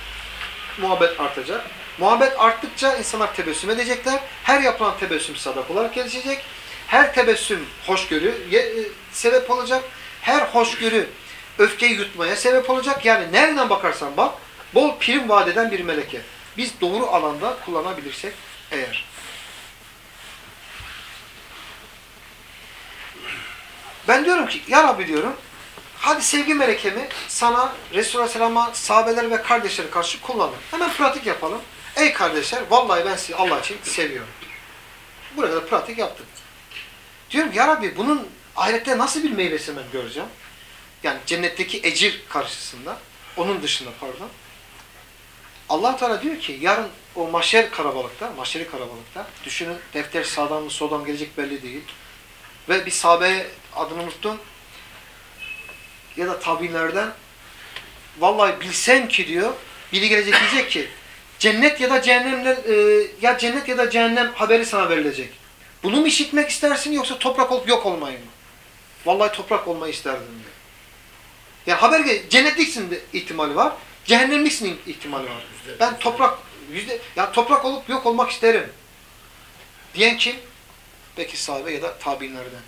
muhabbet artacak. Muhabbet arttıkça insanlar tebessüm edecekler. Her yapılan tebessüm sadak olarak gelişecek. Her tebessüm hoşgörü sebep olacak. Her hoşgörü öfkeyi yutmaya sebep olacak. Yani nereden bakarsan bak bol prim vaat eden bir meleke. Biz doğru alanda kullanabilirsek eğer. Ben diyorum ki ya Rabbi diyorum hadi sevgi melekemi sana Resulullah Aleyhisselam'a sahabeler ve kardeşlere karşı kullanın. Hemen pratik yapalım. Ey kardeşler vallahi ben sizi Allah için seviyorum. Buraya kadar pratik yaptık. Diyorum ya Rabbi bunun ahirette nasıl bir meyvesi ben göreceğim? Yani cennetteki ecir karşısında. Onun dışında pardon. Allah Teala diyor ki yarın o maşer karabalıkta, maşeri karabalıkta düşünün defter sağdan mı soldan gelecek belli değil. Ve bir sahabe adını unuttum. Ya da tabinlerden vallahi bilsem ki diyor biri gelecek diyecek ki cennet ya da cehennemden e, ya cennet ya da cehennem haberi sana verilecek. Bunu mu işitmek istersin yoksa toprak olup yok olmayı mı? Vallahi toprak olmayı isterdim diyor. Yani haber cennetliksin ihtimali var. Cehennemliksin ihtimali var. Ben toprak yüzde ya toprak olup yok olmak isterim. Diyen kim? Belki sahibi ya da tabinlerden.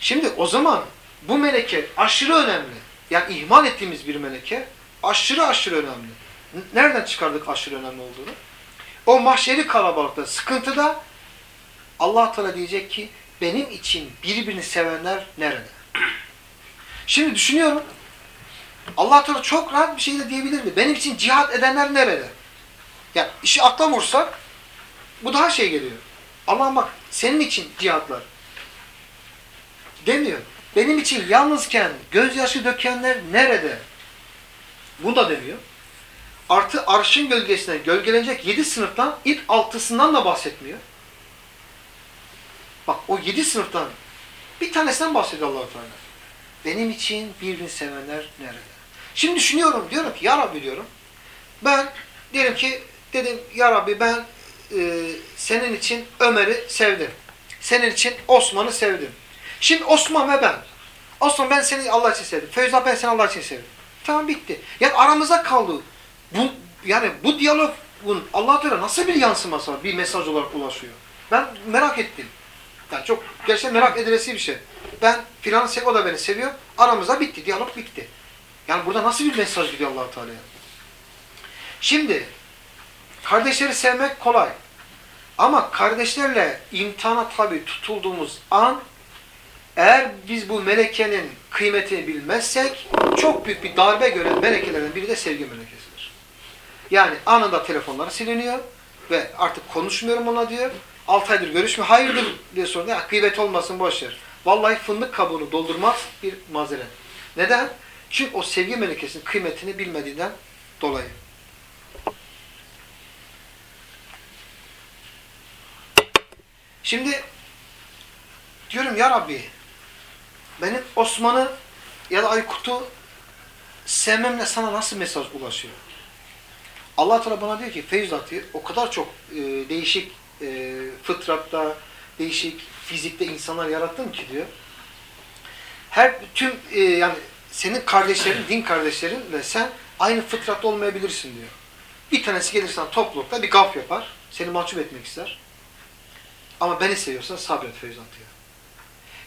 Şimdi o zaman bu meleke aşırı önemli. Yani ihmal ettiğimiz bir meleke aşırı aşırı önemli. Nereden çıkardık aşırı önemli olduğunu? O mahşeri kalabalıkta, sıkıntıda Allah Teala diyecek ki benim için birbirini sevenler nerede? Şimdi düşünüyorum. Allah Teala çok rahat bir şey de diyebilirdi. Benim için cihat edenler nerede? Yani işi akla vursak bu daha şey geliyor. Allah'ım bak senin için cihatlar. Demiyor. Benim için yalnızken gözyaşı dökenler nerede? Bu da demiyor. Artı arşın gölgesine gölgelenecek yedi sınıftan ilk altısından da bahsetmiyor. Bak o yedi sınıftan bir tanesinden bahsediyor allah Teala. Benim için birbirini sevenler nerede? Şimdi düşünüyorum, diyorum ki ya Rabbi diyorum. Ben diyelim ki dedim ya Rabbi ben e, senin için Ömer'i sevdim. Senin için Osman'ı sevdim. Şimdi Osman ve ben. Osman ben seni Allah için sevdim. Feyza ben seni Allah için sevdim. Tamam bitti. Yani aramıza kaldı. Bu yani bu diyalogun Allah Teala nasıl bir yansıması var? Bir mesaj olarak ulaşıyor. Ben merak ettim. Yani çok gerçekten merak edilesi bir şey. Ben filan o da beni seviyor. Aramızda bitti. Diyalog bitti. Yani burada nasıl bir mesaj gidiyor allah Teala'ya? Şimdi kardeşleri sevmek kolay. Ama kardeşlerle imtihana tabi tutulduğumuz an eğer biz bu melekenin kıymetini bilmezsek çok büyük bir darbe gören melekelerden biri de sevgi melekesidir. Yani anında telefonları siliniyor ve artık konuşmuyorum ona diyor. 6 aydır görüşmüyor. Hayırdır diye sordu. Ya, gıybet olmasın boş ver. Vallahi fındık kabuğunu doldurmak bir mazeret. Neden? Çünkü o sevgi melekesinin kıymetini bilmediğinden dolayı. Şimdi diyorum ya Rabbi benim Osman'ı ya da Aykut'u sevmemle sana nasıl mesaj ulaşıyor? Allah Teala bana diyor ki Feyzat diyor, o kadar çok e, değişik e, fıtratta, değişik fizikte insanlar yarattım ki diyor. Her tüm e, yani senin kardeşlerin, din kardeşlerinle sen aynı fıtratta olmayabilirsin diyor. Bir tanesi gelir sana toplulukta bir gaf yapar, seni mahcup etmek ister. Ama beni seviyorsan sabret Feyzat diyor.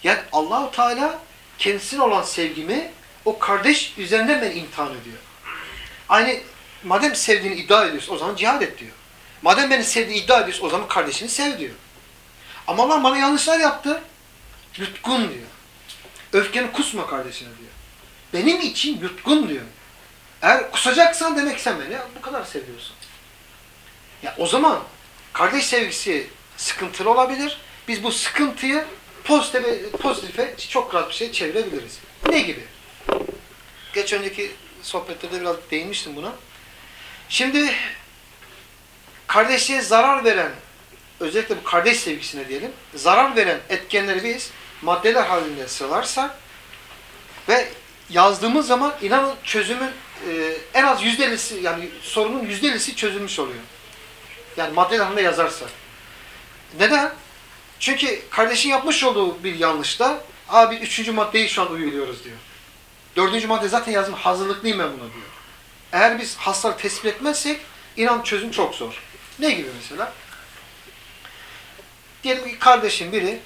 Yani Allahu Teala kendisine olan sevgimi o kardeş üzerinden ben imtihan ediyor. Aynı madem sevdiğini iddia ediyorsun o zaman cihad et diyor. Madem beni sevdiğini iddia ediyorsun o zaman kardeşini sev diyor. Ama Allah bana yanlışlar yaptı. Yutkun diyor. Öfkeni kusma kardeşine diyor. Benim için yutkun diyor. Eğer kusacaksan demek sen beni bu kadar seviyorsun. Ya o zaman kardeş sevgisi sıkıntılı olabilir. Biz bu sıkıntıyı pozitife, pozitife çok rahat bir şey çevirebiliriz. Ne gibi? Geç önceki sohbetlerde biraz değinmiştim buna. Şimdi kardeşliğe zarar veren, özellikle bu kardeş sevgisine diyelim, zarar veren etkenleri biz maddeler halinde sıralarsak ve yazdığımız zaman inanın çözümün e, en az yüzde ellisi yani sorunun yüzde ellisi çözülmüş oluyor. Yani maddeler halinde yazarsak. Neden? Çünkü kardeşin yapmış olduğu bir yanlışta abi üçüncü maddeyi şu an uyguluyoruz diyor. Dördüncü madde zaten yazdım hazırlıklıyım ben buna diyor. Eğer biz hastalığı tespit etmezsek inan çözüm çok zor. Ne gibi mesela? Diyelim ki kardeşin biri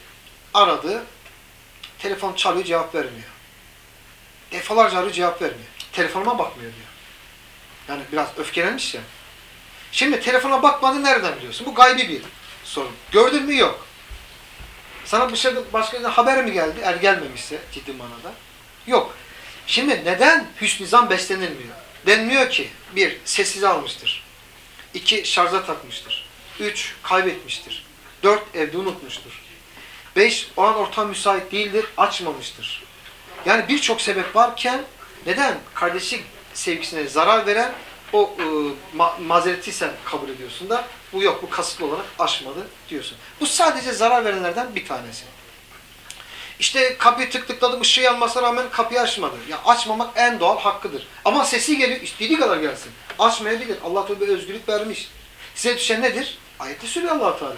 aradı, telefon çalıyor cevap vermiyor. Defalarca arıyor cevap vermiyor. Telefonuma bakmıyor diyor. Yani biraz öfkelenmiş ya. Şimdi telefona bakmadı nereden biliyorsun? Bu gaybi bir sorun. Gördün mü? Yok. Sana dışarıda başka bir haber mi geldi? Eğer gelmemişse ciddi manada. Yok. Şimdi neden hüsnü zan beslenilmiyor? Denmiyor ki bir sessiz almıştır. iki şarja takmıştır. Üç kaybetmiştir. Dört evde unutmuştur. Beş o an ortam müsait değildir açmamıştır. Yani birçok sebep varken neden kardeşlik sevgisine zarar veren o e, ma mazereti sen kabul ediyorsun da bu yok bu kasıtlı olarak aşmadı diyorsun. Bu sadece zarar verenlerden bir tanesi. İşte kapıyı tık tıkladım ışığı yanmasına rağmen kapıyı açmadı. Ya açmamak en doğal hakkıdır. Ama sesi geliyor istediği kadar gelsin. Açmayabilir. Allah Teala özgürlük vermiş. Size düşen nedir? Ayette söylüyor allah Teala.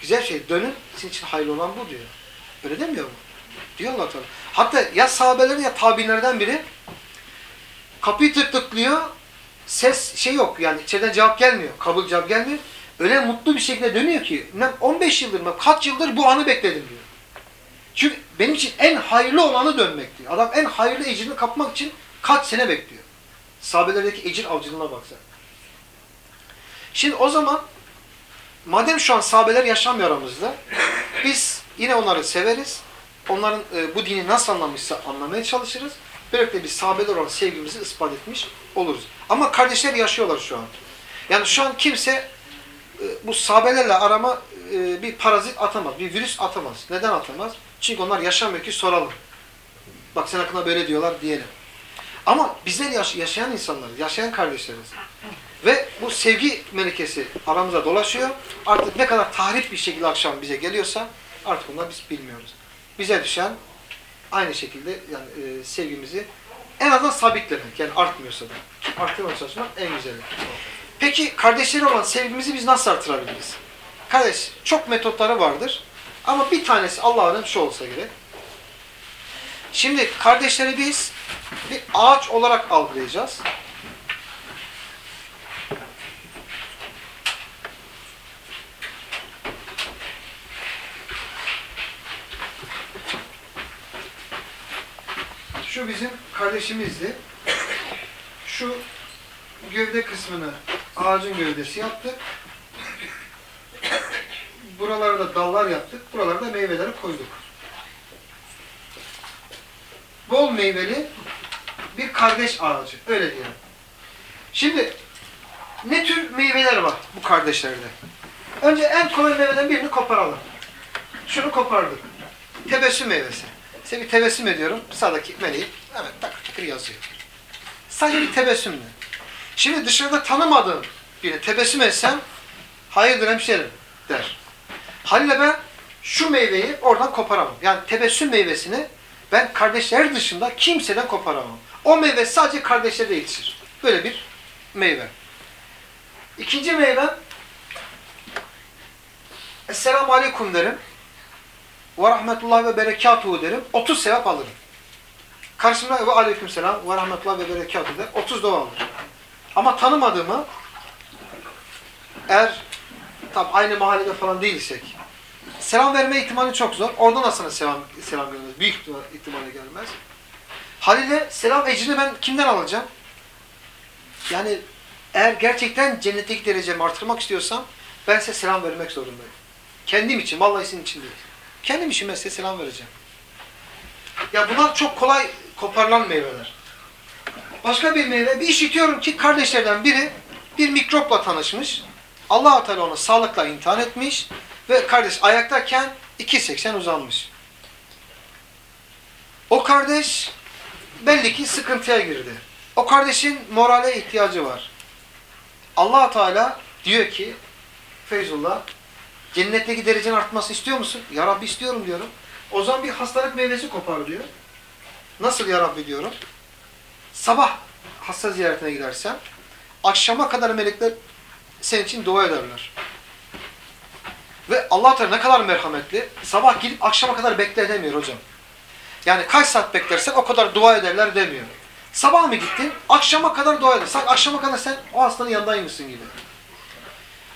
Güzel şey dönün sizin için hayırlı olan bu diyor. Öyle demiyor mu? Diyor allah Teala. Hatta ya sahabelerin ya tabilerden biri kapıyı tık tıklıyor ses şey yok yani içeriden cevap gelmiyor. Kabul cevap gelmiyor. Öyle mutlu bir şekilde dönüyor ki ben 15 yıldır ben kaç yıldır bu anı bekledim diyor. Çünkü benim için en hayırlı olanı dönmek diyor. Adam en hayırlı ecrini kapmak için kaç sene bekliyor. Sahabelerdeki ecir avcılığına baksa. Şimdi o zaman madem şu an sahabeler yaşamıyor aramızda biz yine onları severiz. Onların e, bu dini nasıl anlamışsa anlamaya çalışırız. Böylelikle biz sahabeler olan sevgimizi ispat etmiş oluruz. Ama kardeşler yaşıyorlar şu an. Yani şu an kimse e, bu sahabelerle arama e, bir parazit atamaz, bir virüs atamaz. Neden atamaz? Çünkü onlar yaşamıyor ki soralım. Bak sen hakkında böyle diyorlar diyelim. Ama bizler yaş- yaşayan insanlarız, yaşayan kardeşleriz. Ve bu sevgi melekesi aramıza dolaşıyor. Artık ne kadar tahrip bir şekilde akşam bize geliyorsa artık onları biz bilmiyoruz. Bize düşen aynı şekilde yani e, sevgimizi en azından sabitlemek. Yani artmıyorsa da. Arttırmaya çalışmak en güzeli. Peki kardeşleri olan sevgimizi biz nasıl artırabiliriz? Kardeş çok metotları vardır. Ama bir tanesi Allah'ın şu olsa gerek. Şimdi kardeşleri biz bir ağaç olarak algılayacağız. Şu bizim kardeşimizdi. Şu gövde kısmını ağacın gövdesi yaptık. Buralara da dallar yaptık. Buralara da meyveleri koyduk. Bol meyveli bir kardeş ağacı. Öyle diyelim. Şimdi ne tür meyveler var bu kardeşlerde? Önce en kolay meyveden birini koparalım. Şunu kopardık. Tebessüm meyvesi. Size bir tebessüm ediyorum. Sağdaki meleği hemen takır takır yazıyor. Sadece bir tebessümle. Şimdi dışarıda tanımadığım birine tebessüm etsem hayırdır hemşerim der. Halil'le ben şu meyveyi oradan koparamam. Yani tebessüm meyvesini ben kardeşler dışında kimseden koparamam. O meyve sadece kardeşlere yetişir. Böyle bir meyve. İkinci meyve Esselamu Aleyküm derim. Ve rahmetullah ve berekatuhu derim. 30 sevap alırım. Karşımda ve aleyküm selam ve rahmetullah ve berekatuhu der. 30 dua alırım. Ama tanımadığımı eğer tam aynı mahallede falan değilsek selam verme ihtimali çok zor. Oradan aslında selam, selam gelmez. Büyük ihtimal- ihtimalle gelmez. Halil'e selam ecrini ben kimden alacağım? Yani eğer gerçekten cennetteki derecemi artırmak istiyorsam ben size selam vermek zorundayım. Kendim için, vallahi sizin için değil. Kendim ben size selam vereceğim. Ya bunlar çok kolay koparılan meyveler. Başka bir meyve, bir işitiyorum ki kardeşlerden biri bir mikropla tanışmış. allah Teala onu sağlıkla imtihan etmiş ve kardeş ayaktayken 2.80 uzanmış. O kardeş belli ki sıkıntıya girdi. O kardeşin morale ihtiyacı var. allah Teala diyor ki Feyzullah cennetteki derecenin artması istiyor musun? Ya Rabbi istiyorum diyorum. O zaman bir hastalık meyvesi kopar diyor. Nasıl ya Rabbi diyorum. Sabah hasta ziyaretine gidersen akşama kadar melekler senin için dua ederler. Ve Allah Teala ne kadar merhametli. Sabah gidip akşama kadar bekle demiyor hocam. Yani kaç saat beklersen o kadar dua ederler demiyor. Sabah mı gittin? Akşama kadar dua eder. Sanki akşama kadar sen o hastanın yanındaymışsın gibi.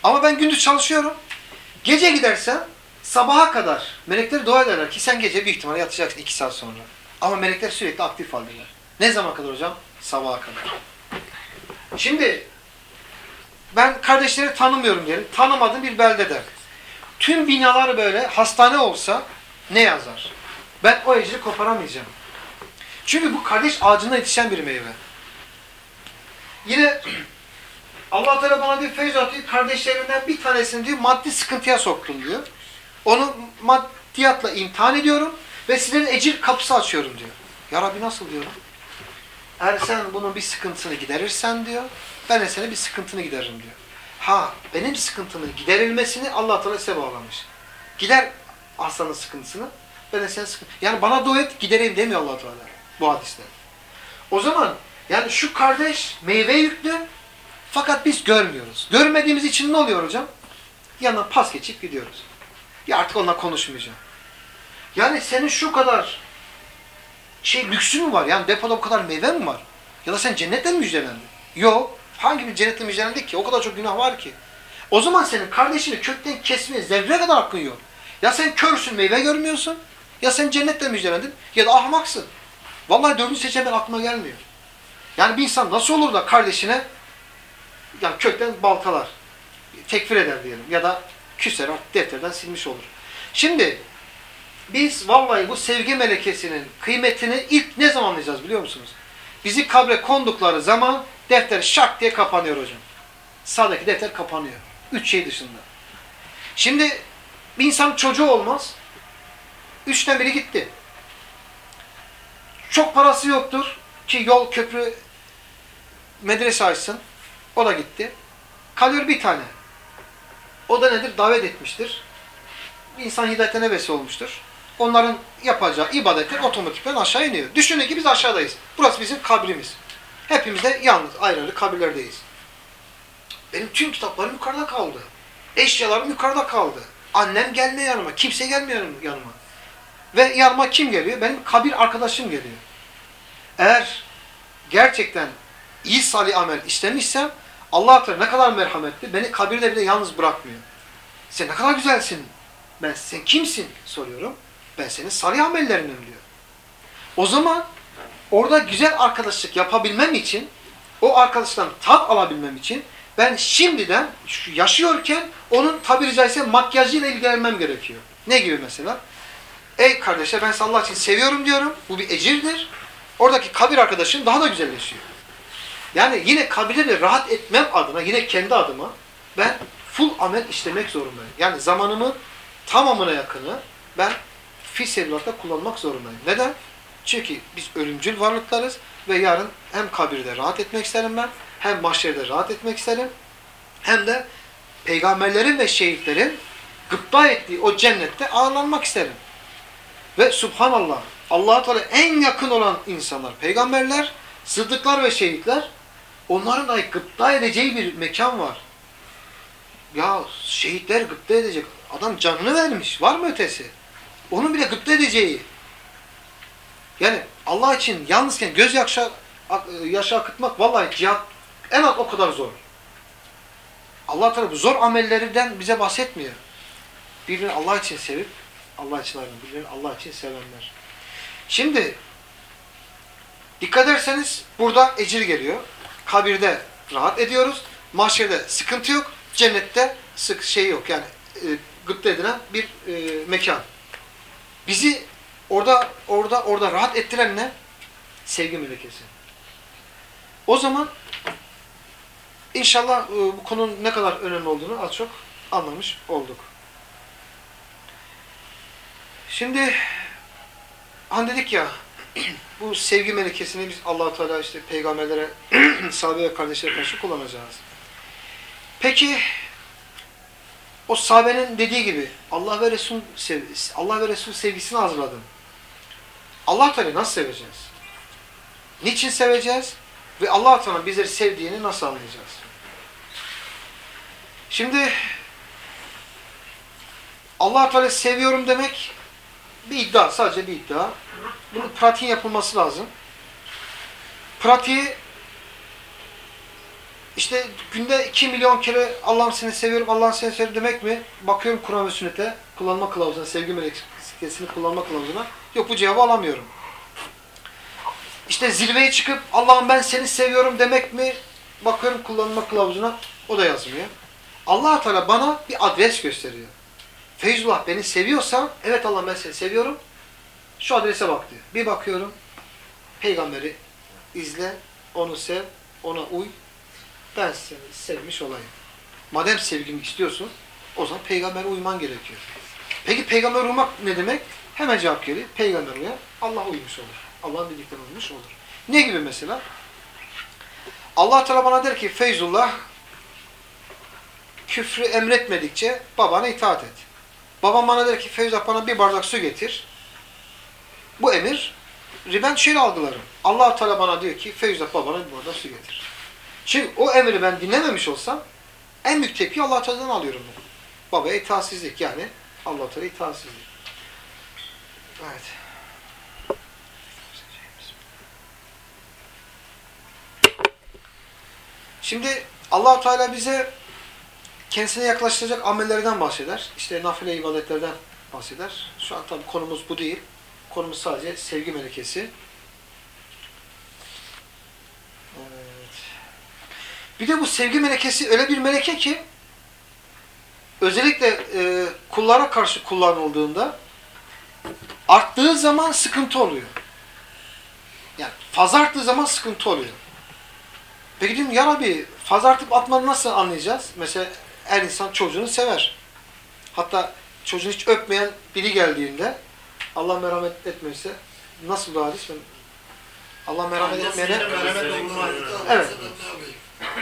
Ama ben gündüz çalışıyorum. Gece gidersen sabaha kadar melekler dua ederler ki sen gece bir ihtimalle yatacaksın iki saat sonra. Ama melekler sürekli aktif haldeler. Ne zaman kadar hocam? Sabaha kadar. Şimdi ben kardeşleri tanımıyorum diyelim. Tanımadığım bir beldede. Tüm binalar böyle hastane olsa ne yazar? Ben o ecri koparamayacağım. Çünkü bu kardeş ağacına yetişen bir meyve. Yine Allah Teala bana bir feyz atıyor. Kardeşlerinden bir tanesini diyor maddi sıkıntıya soktun diyor. Onu maddiyatla imtihan ediyorum ve sizlerin ecir kapısı açıyorum diyor. Ya Rabbi nasıl diyorum? Eğer sen bunun bir sıkıntısını giderirsen diyor, ben de senin bir sıkıntını gideririm diyor. Ha, benim sıkıntımın giderilmesini Allah Teala size bağlamış. Gider hastanın sıkıntısını, ben de senin sıkıntı. Yani bana dua et, gidereyim demiyor Allah Teala bu hadiste. O zaman yani şu kardeş meyve yüklü, fakat biz görmüyoruz. Görmediğimiz için ne oluyor hocam? Yanına pas geçip gidiyoruz. Ya artık onunla konuşmayacağım. Yani senin şu kadar şey lüksün mü var? Yani depoda bu kadar meyve mi var? Ya da sen cennetle mi müjdelendin? Yok. Hangi bir cennetle müjdelendik ki? O kadar çok günah var ki. O zaman senin kardeşini kökten kesmeye zerre kadar hakkın yok. Ya sen körsün meyve görmüyorsun. Ya sen cennetle müjdelendin ya da ahmaksın. Vallahi dördüncü seçeneğin aklıma gelmiyor. Yani bir insan nasıl olur da kardeşine yani kökten baltalar, tekfir eder diyelim ya da küser defterden silmiş olur. Şimdi biz vallahi bu sevgi melekesinin kıymetini ilk ne zaman anlayacağız biliyor musunuz? Bizi kabre kondukları zaman defter şak diye kapanıyor hocam. Sağdaki defter kapanıyor. Üç şey dışında. Şimdi bir insan çocuğu olmaz. Üçten biri gitti. Çok parası yoktur. ki yol, köprü, medrese açsın. O da gitti. Kalıyor bir tane. O da nedir? Davet etmiştir. İnsan hidayetine vesile olmuştur. Onların yapacağı ibadetler otomatikten aşağı iniyor. Düşünün ki biz aşağıdayız. Burası bizim kabrimiz. Hepimiz de yalnız ayrı ayrı kabirlerdeyiz. Benim tüm kitaplarım yukarıda kaldı. Eşyalarım yukarıda kaldı. Annem gelmiyor yanıma. Kimse gelmiyor yanıma. Ve yanıma kim geliyor? Benim kabir arkadaşım geliyor. Eğer gerçekten iyi salih amel işlemişsem Allah Teala ne kadar merhametli. Beni kabirde bile yalnız bırakmıyor. Sen ne kadar güzelsin. Ben sen kimsin soruyorum. Ben senin salih amellerinden diyor. O zaman orada güzel arkadaşlık yapabilmem için o arkadaştan tat alabilmem için ben şimdiden yaşıyorken onun tabiri caizse makyajıyla ilgilenmem gerekiyor. Ne gibi mesela? Ey kardeşler ben Allah için seviyorum diyorum. Bu bir ecirdir. Oradaki kabir arkadaşım daha da güzelleşiyor. Yani yine kabirde de rahat etmem adına, yine kendi adıma ben full amel işlemek zorundayım. Yani zamanımın tamamına yakını ben fi sebilatta kullanmak zorundayım. Neden? Çünkü biz ölümcül varlıklarız ve yarın hem kabirde rahat etmek isterim ben, hem mahşerde rahat etmek isterim, hem de peygamberlerin ve şehitlerin gıpta ettiği o cennette ağırlanmak isterim. Ve subhanallah, allah Teala en yakın olan insanlar, peygamberler, sıddıklar ve şehitler, onların dahi gıpta edeceği bir mekan var. Ya şehitler gıpta edecek. Adam canını vermiş. Var mı ötesi? Onun bile gıpta edeceği. Yani Allah için yalnızken göz yaşa, yaşı akıtmak vallahi cihat en az o kadar zor. Allah bu zor amellerinden bize bahsetmiyor. Birbirini Allah için sevip Allah için ayrılın. Birbirini Allah için sevenler. Şimdi dikkat ederseniz burada ecir geliyor. Kabirde rahat ediyoruz. Mahşerde sıkıntı yok. Cennette sık şey yok. Yani e, gıpta edilen bir e, mekan. Bizi orada orada orada rahat ettiren ne? Sevgi melekesi. O zaman inşallah e, bu konunun ne kadar önemli olduğunu az çok anlamış olduk. Şimdi hani dedik ya bu sevgi melekesini biz allah Teala işte peygamberlere, sahabe ve kardeşlere karşı kullanacağız. Peki o sahabenin dediği gibi Allah ve Resul sevgisi, Allah ve Resul sevgisini hazırladım. Allah Teala nasıl seveceğiz? Niçin seveceğiz? Ve Allah Teala bizleri sevdiğini nasıl anlayacağız? Şimdi Allah Teala seviyorum demek bir iddia, sadece bir iddia. Bunun pratiğin yapılması lazım. Pratiği işte günde 2 milyon kere Allah'ım seni seviyorum, Allah'ım seni seviyorum demek mi? Bakıyorum Kur'an ve sünnete, kullanma kılavuzuna, sevgi melekesini kullanma kılavuzuna. Yok bu cevabı alamıyorum. İşte zirveye çıkıp Allah'ım ben seni seviyorum demek mi? Bakıyorum kullanma kılavuzuna, o da yazmıyor. allah Teala bana bir adres gösteriyor. Feyzullah beni seviyorsan, evet Allah ben seni seviyorum. Şu adrese bak diyor. Bir bakıyorum, peygamberi izle, onu sev, ona uy, ben seni sevmiş olayım. Madem sevgimi istiyorsun, o zaman peygambere uyman gerekiyor. Peki peygamber uymak ne demek? Hemen cevap geliyor. Peygamber uyar, Allah uymuş olur. Allah'ın dedikleri uymuş olur. Ne gibi mesela? Allah Teala bana der ki Feyzullah küfrü emretmedikçe babana itaat et. Babam bana der ki Feyzullah bana bir bardak su getir. Bu emir ben şöyle algılarım. Allah Teala bana diyor ki Feyzullah babana bir bardak su getir. Şimdi o emri ben dinlememiş olsam en büyük tepki Allah Teala'dan alıyorum ben. Babaya itaatsizlik yani Allah Teala itaatsizlik. Evet. Şimdi allah Teala bize kendisine yaklaştıracak amellerden bahseder. İşte nafile ibadetlerden bahseder. Şu an tabi konumuz bu değil. Konumuz sadece sevgi melekesi. Evet. Bir de bu sevgi melekesi öyle bir meleke ki özellikle e, kullara karşı kullanıldığında arttığı zaman sıkıntı oluyor. Yani fazla arttığı zaman sıkıntı oluyor. Peki diyorum ya Rabbi fazla artıp atmanı nasıl anlayacağız? Mesela her insan çocuğunu sever. Hatta çocuğunu hiç öpmeyen biri geldiğinde Allah merhamet etmezse nasıl da hadis ben Allah merhamet etmeyene. Evet.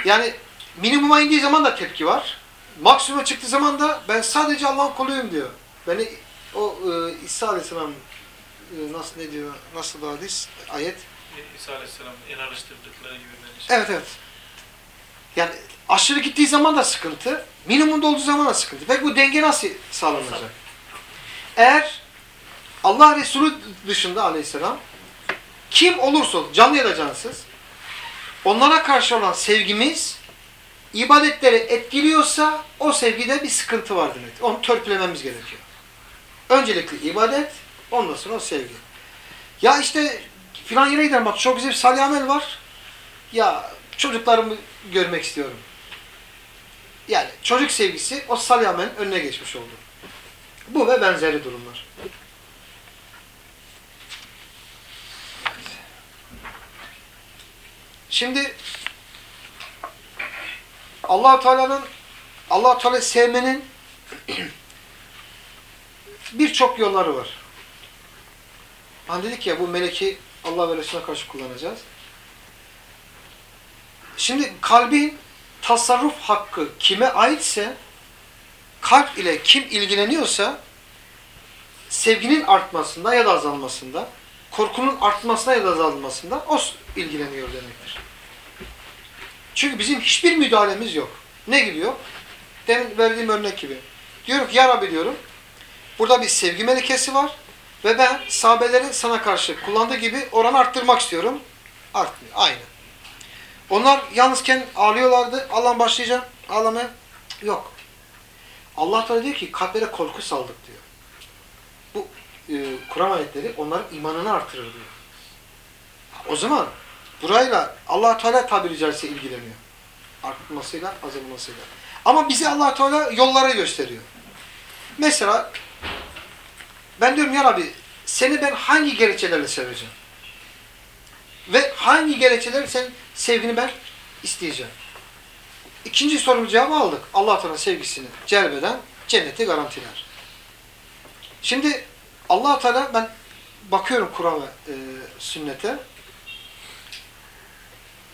Yani minimuma indiği zaman da tepki var. Maksimuma çıktığı zaman da ben sadece Allah'ın kuluyum diyor. Beni o e, İsa Aleyhisselam e, nasıl ne diyor? Nasıl da hadis? Ayet. İsa Aleyhisselam en alıştırdıkları gibi ben işte. Evet evet. Yani aşırı gittiği zaman da sıkıntı, minimumda olduğu zaman da sıkıntı. Peki bu denge nasıl sağlanacak? Eğer Allah Resulü dışında aleyhisselam kim olursa canlı ya da cansız onlara karşı olan sevgimiz ibadetleri etkiliyorsa o sevgide bir sıkıntı var demek. Onu törpülememiz gerekiyor. Öncelikle ibadet, ondan sonra o sevgi. Ya işte filan yere gidelim bak çok güzel bir salih amel var. Ya çocuklarımı görmek istiyorum. Yani çocuk sevgisi o salih amelin önüne geçmiş oldu. Bu ve benzeri durumlar. Şimdi allah Teala'nın allah Teala sevmenin birçok yolları var. Hani dedik ya bu meleki Allah ve Resulüne karşı kullanacağız. Şimdi kalbin tasarruf hakkı kime aitse kalp ile kim ilgileniyorsa sevginin artmasında ya da azalmasında korkunun artmasına ya da azalmasında o ilgileniyor demektir. Çünkü bizim hiçbir müdahalemiz yok. Ne gidiyor? Demin verdiğim örnek gibi. Diyorum ki ya Rabbi diyorum burada bir sevgi melekesi var ve ben sahabelerin sana karşı kullandığı gibi oranı arttırmak istiyorum. Artmıyor. Aynı. Onlar yalnızken ağlıyorlardı. Allah'ın başlayacağım ağlamaya. Yok. Allah Teala diyor ki kalplere korku saldık diyor. Bu e, Kur'an ayetleri onların imanını artırır diyor. O zaman burayla allah Teala tabiri caizse ilgileniyor. Artmasıyla, azalmasıyla. Ama bize allah Teala yollara gösteriyor. Mesela ben diyorum ya Rabbi seni ben hangi gerekçelerle seveceğim? Ve hangi gerekçeler sen sevgini ben isteyeceğim? İkinci sorunun cevabı aldık. Allah Teala sevgisini celbeden cenneti garantiler. Şimdi Allah Teala ben bakıyorum Kur'an ve e, sünnete.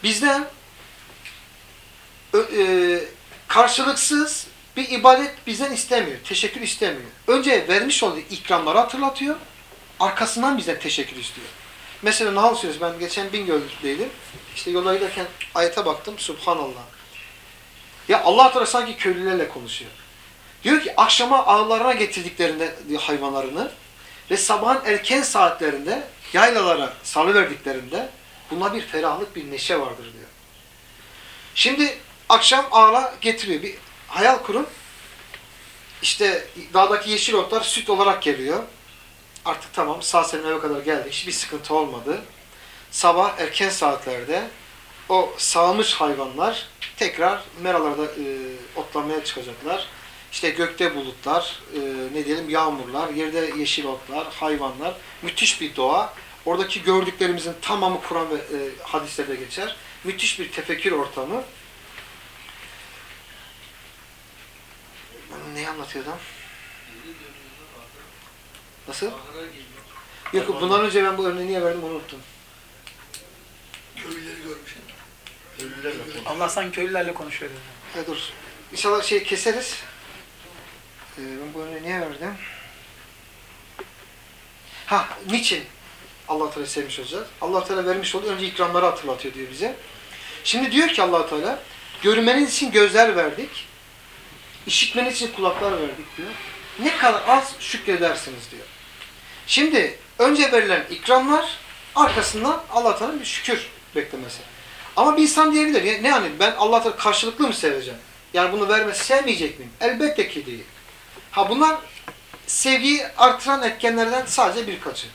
Bizden e, karşılıksız bir ibadet bizden istemiyor. Teşekkür istemiyor. Önce vermiş olduğu ikramları hatırlatıyor. Arkasından bizden teşekkür istiyor. Mesela Nahl Suresi ben geçen Bingöl'deydim. İşte yola giderken ayete baktım. Subhanallah. Ya Allah Teala sanki köylülerle konuşuyor. Diyor ki akşama ağlarına getirdiklerinde hayvanlarını ve sabahın erken saatlerinde yaylalara salıverdiklerinde buna bir ferahlık, bir neşe vardır diyor. Şimdi akşam ağla getiriyor. Bir hayal kurun. İşte dağdaki yeşil otlar süt olarak geliyor. Artık tamam sağ salim eve kadar geldi. Hiçbir sıkıntı olmadı. Sabah erken saatlerde o sağmış hayvanlar tekrar meralarda e, otlamaya çıkacaklar. İşte gökte bulutlar, e, ne diyelim yağmurlar, yerde yeşil otlar, hayvanlar. Müthiş bir doğa. Oradaki gördüklerimizin tamamı Kur'an ve e, hadislerde geçer. Müthiş bir tefekkür ortamı. Neyi anlatıyordum? Nasıl? Yok bundan önce ben bu örneği niye verdim onu unuttum. Köylüleri görmüş. Allah sanki köylülerle konuşuyor dedi. Ya dur. İnşallah şey keseriz. Ee, ben bu örneği niye verdim? Ha, niçin Allah Teala sevmiş olacağız? Allah Teala vermiş olduğu önce ikramları hatırlatıyor diyor bize. Şimdi diyor ki Allah Teala, görmeniz için gözler verdik, işitmeniz için kulaklar verdik diyor. Ne kadar az şükredersiniz diyor. Şimdi önce verilen ikramlar, arkasından Allah Teala'nın bir şükür beklemesi. Ama bir insan diyebilir, ya, ne yani ben Allah Teala karşılıklı mı seveceğim? Yani bunu vermesi sevmeyecek miyim? Elbette ki değil. Ha bunlar sevgiyi artıran etkenlerden sadece birkaçı.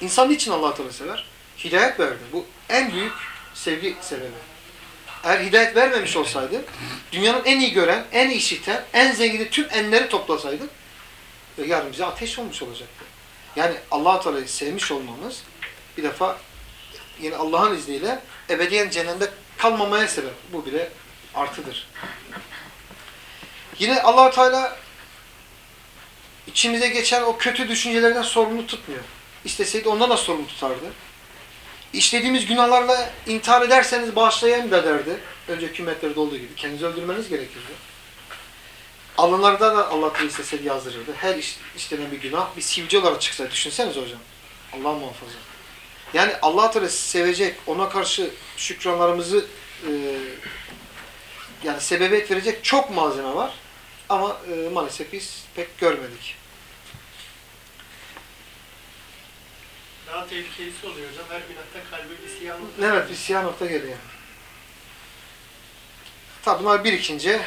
İnsan niçin Allah Teala sever? Hidayet verdi. Bu en büyük sevgi sebebi. Eğer hidayet vermemiş olsaydı, dünyanın en iyi gören, en işiten, en zengini tüm enleri toplasaydık, yarın bize ateş olmuş olacaktı. Yani allah Teala'yı sevmiş olmamız bir defa yine Allah'ın izniyle ebediyen cehennemde kalmamaya sebep. Bu bile artıdır. Yine allah Teala içimize geçen o kötü düşüncelerden sorumlu tutmuyor. İsteseydi ondan da sorumlu tutardı. İşlediğimiz günahlarla intihar ederseniz bağışlayayım da derdi. Önceki ümmetlerde olduğu gibi. Kendinizi öldürmeniz gerekirdi. Alınlarda da Allah Teala isteseydi yazdırırdı. Her iş, işlenen bir günah bir sivilce olarak çıksa düşünseniz hocam. Allah muhafaza. Yani Allah Teala sevecek, ona karşı şükranlarımızı e, yani sebebiyet verecek çok malzeme var. Ama e, maalesef biz pek görmedik. Daha tehlikelisi oluyor hocam. Her günahta kalbe bir siyahlık. Evet bir siyah nokta geliyor. Tabi bunlar birikince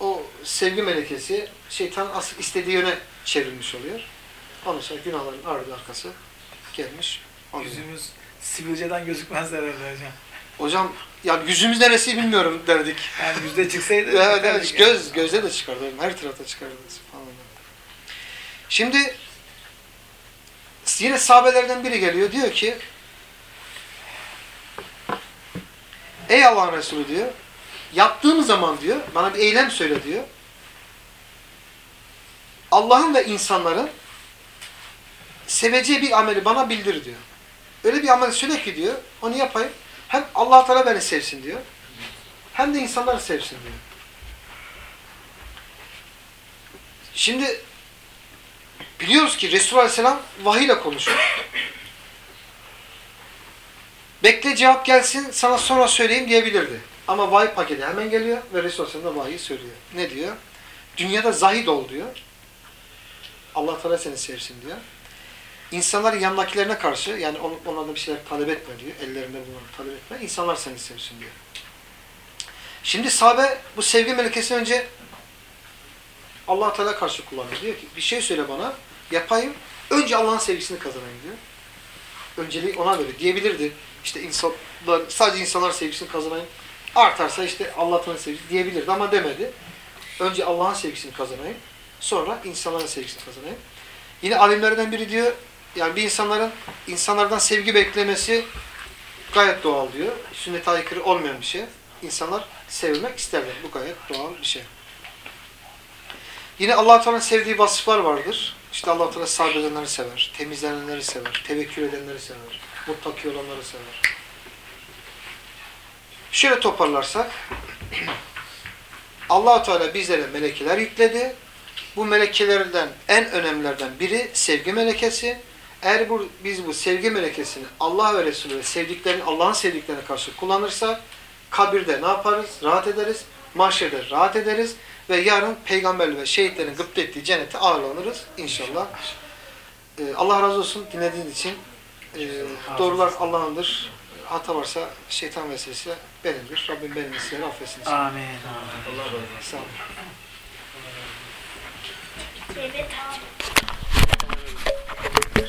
o sevgi melekesi şeytan asıl istediği yöne çevrilmiş oluyor. Ondan sonra günahların ardı arkası gelmiş oluyor. Yüzümüz sivilceden gözükmez herhalde hocam. Hocam ya yüzümüz neresi bilmiyorum derdik. Yani yüzde çıksaydı. Evet, evet, göz, gözde de çıkardı. Her tarafta çıkardı. Subhanallah. Şimdi yine sahabelerden biri geliyor. Diyor ki Ey Allah'ın Resulü diyor. Yaptığım zaman diyor. Bana bir eylem söyle diyor. Allah'ın ve insanların seveceği bir ameli bana bildir diyor. Öyle bir amel söyle ki diyor. Onu yapayım. Hem Allah Teala beni sevsin diyor. Hem de insanları sevsin diyor. Şimdi biliyoruz ki Resulullah Aleyhisselam vahiy ile konuşuyor. Bekle cevap gelsin sana sonra söyleyeyim diyebilirdi. Ama vahiy paketi hemen geliyor ve Resulullah Aleyhisselam da vahiyi söylüyor. Ne diyor? Dünyada zahid ol diyor. Allah Teala seni sevsin diyor. İnsanların yandakilerine karşı yani on- onlardan bir şeyler talep etme diyor. Ellerinde bulunan talep etme. İnsanlar seni sevsin diyor. Şimdi sahabe bu sevgi melekesini önce allah Teala karşı kullanıyor. Diyor ki bir şey söyle bana yapayım. Önce Allah'ın sevgisini kazanayım diyor. Önceliği ona veriyor. Diyebilirdi. İşte insanlar, sadece insanlar sevgisini kazanayım. Artarsa işte Allah'ın sevgisi diyebilirdi ama demedi. Önce Allah'ın sevgisini kazanayım. Sonra insanların sevgisini kazanayım. Yine alimlerden biri diyor yani bir insanların insanlardan sevgi beklemesi gayet doğal diyor. Sünnete aykırı olmayan bir şey. İnsanlar sevilmek isterler. Bu gayet doğal bir şey. Yine allah Teala'nın sevdiği vasıflar vardır. İşte allah Teala sabredenleri sever, temizlenenleri sever, tevekkül edenleri sever, muttaki olanları sever. Şöyle toparlarsak, allah Teala bizlere melekeler yükledi. Bu melekelerden en önemlilerden biri sevgi melekesi. Eğer bu, biz bu sevgi melekesini Allah ve Resulü ve sevdiklerin Allah'ın sevdiklerine karşı kullanırsak kabirde ne yaparız? Rahat ederiz. Mahşerde rahat ederiz. Ve yarın peygamber ve şehitlerin gıpta ettiği cennete ağırlanırız inşallah. Ee, Allah razı olsun dinlediğiniz için. Ee, doğrular Allah'ındır. Hata varsa şeytan vesilesiyle benimdir. Rabbim benim sizleri affetsin. Sağ Amin. olun. Evet abi.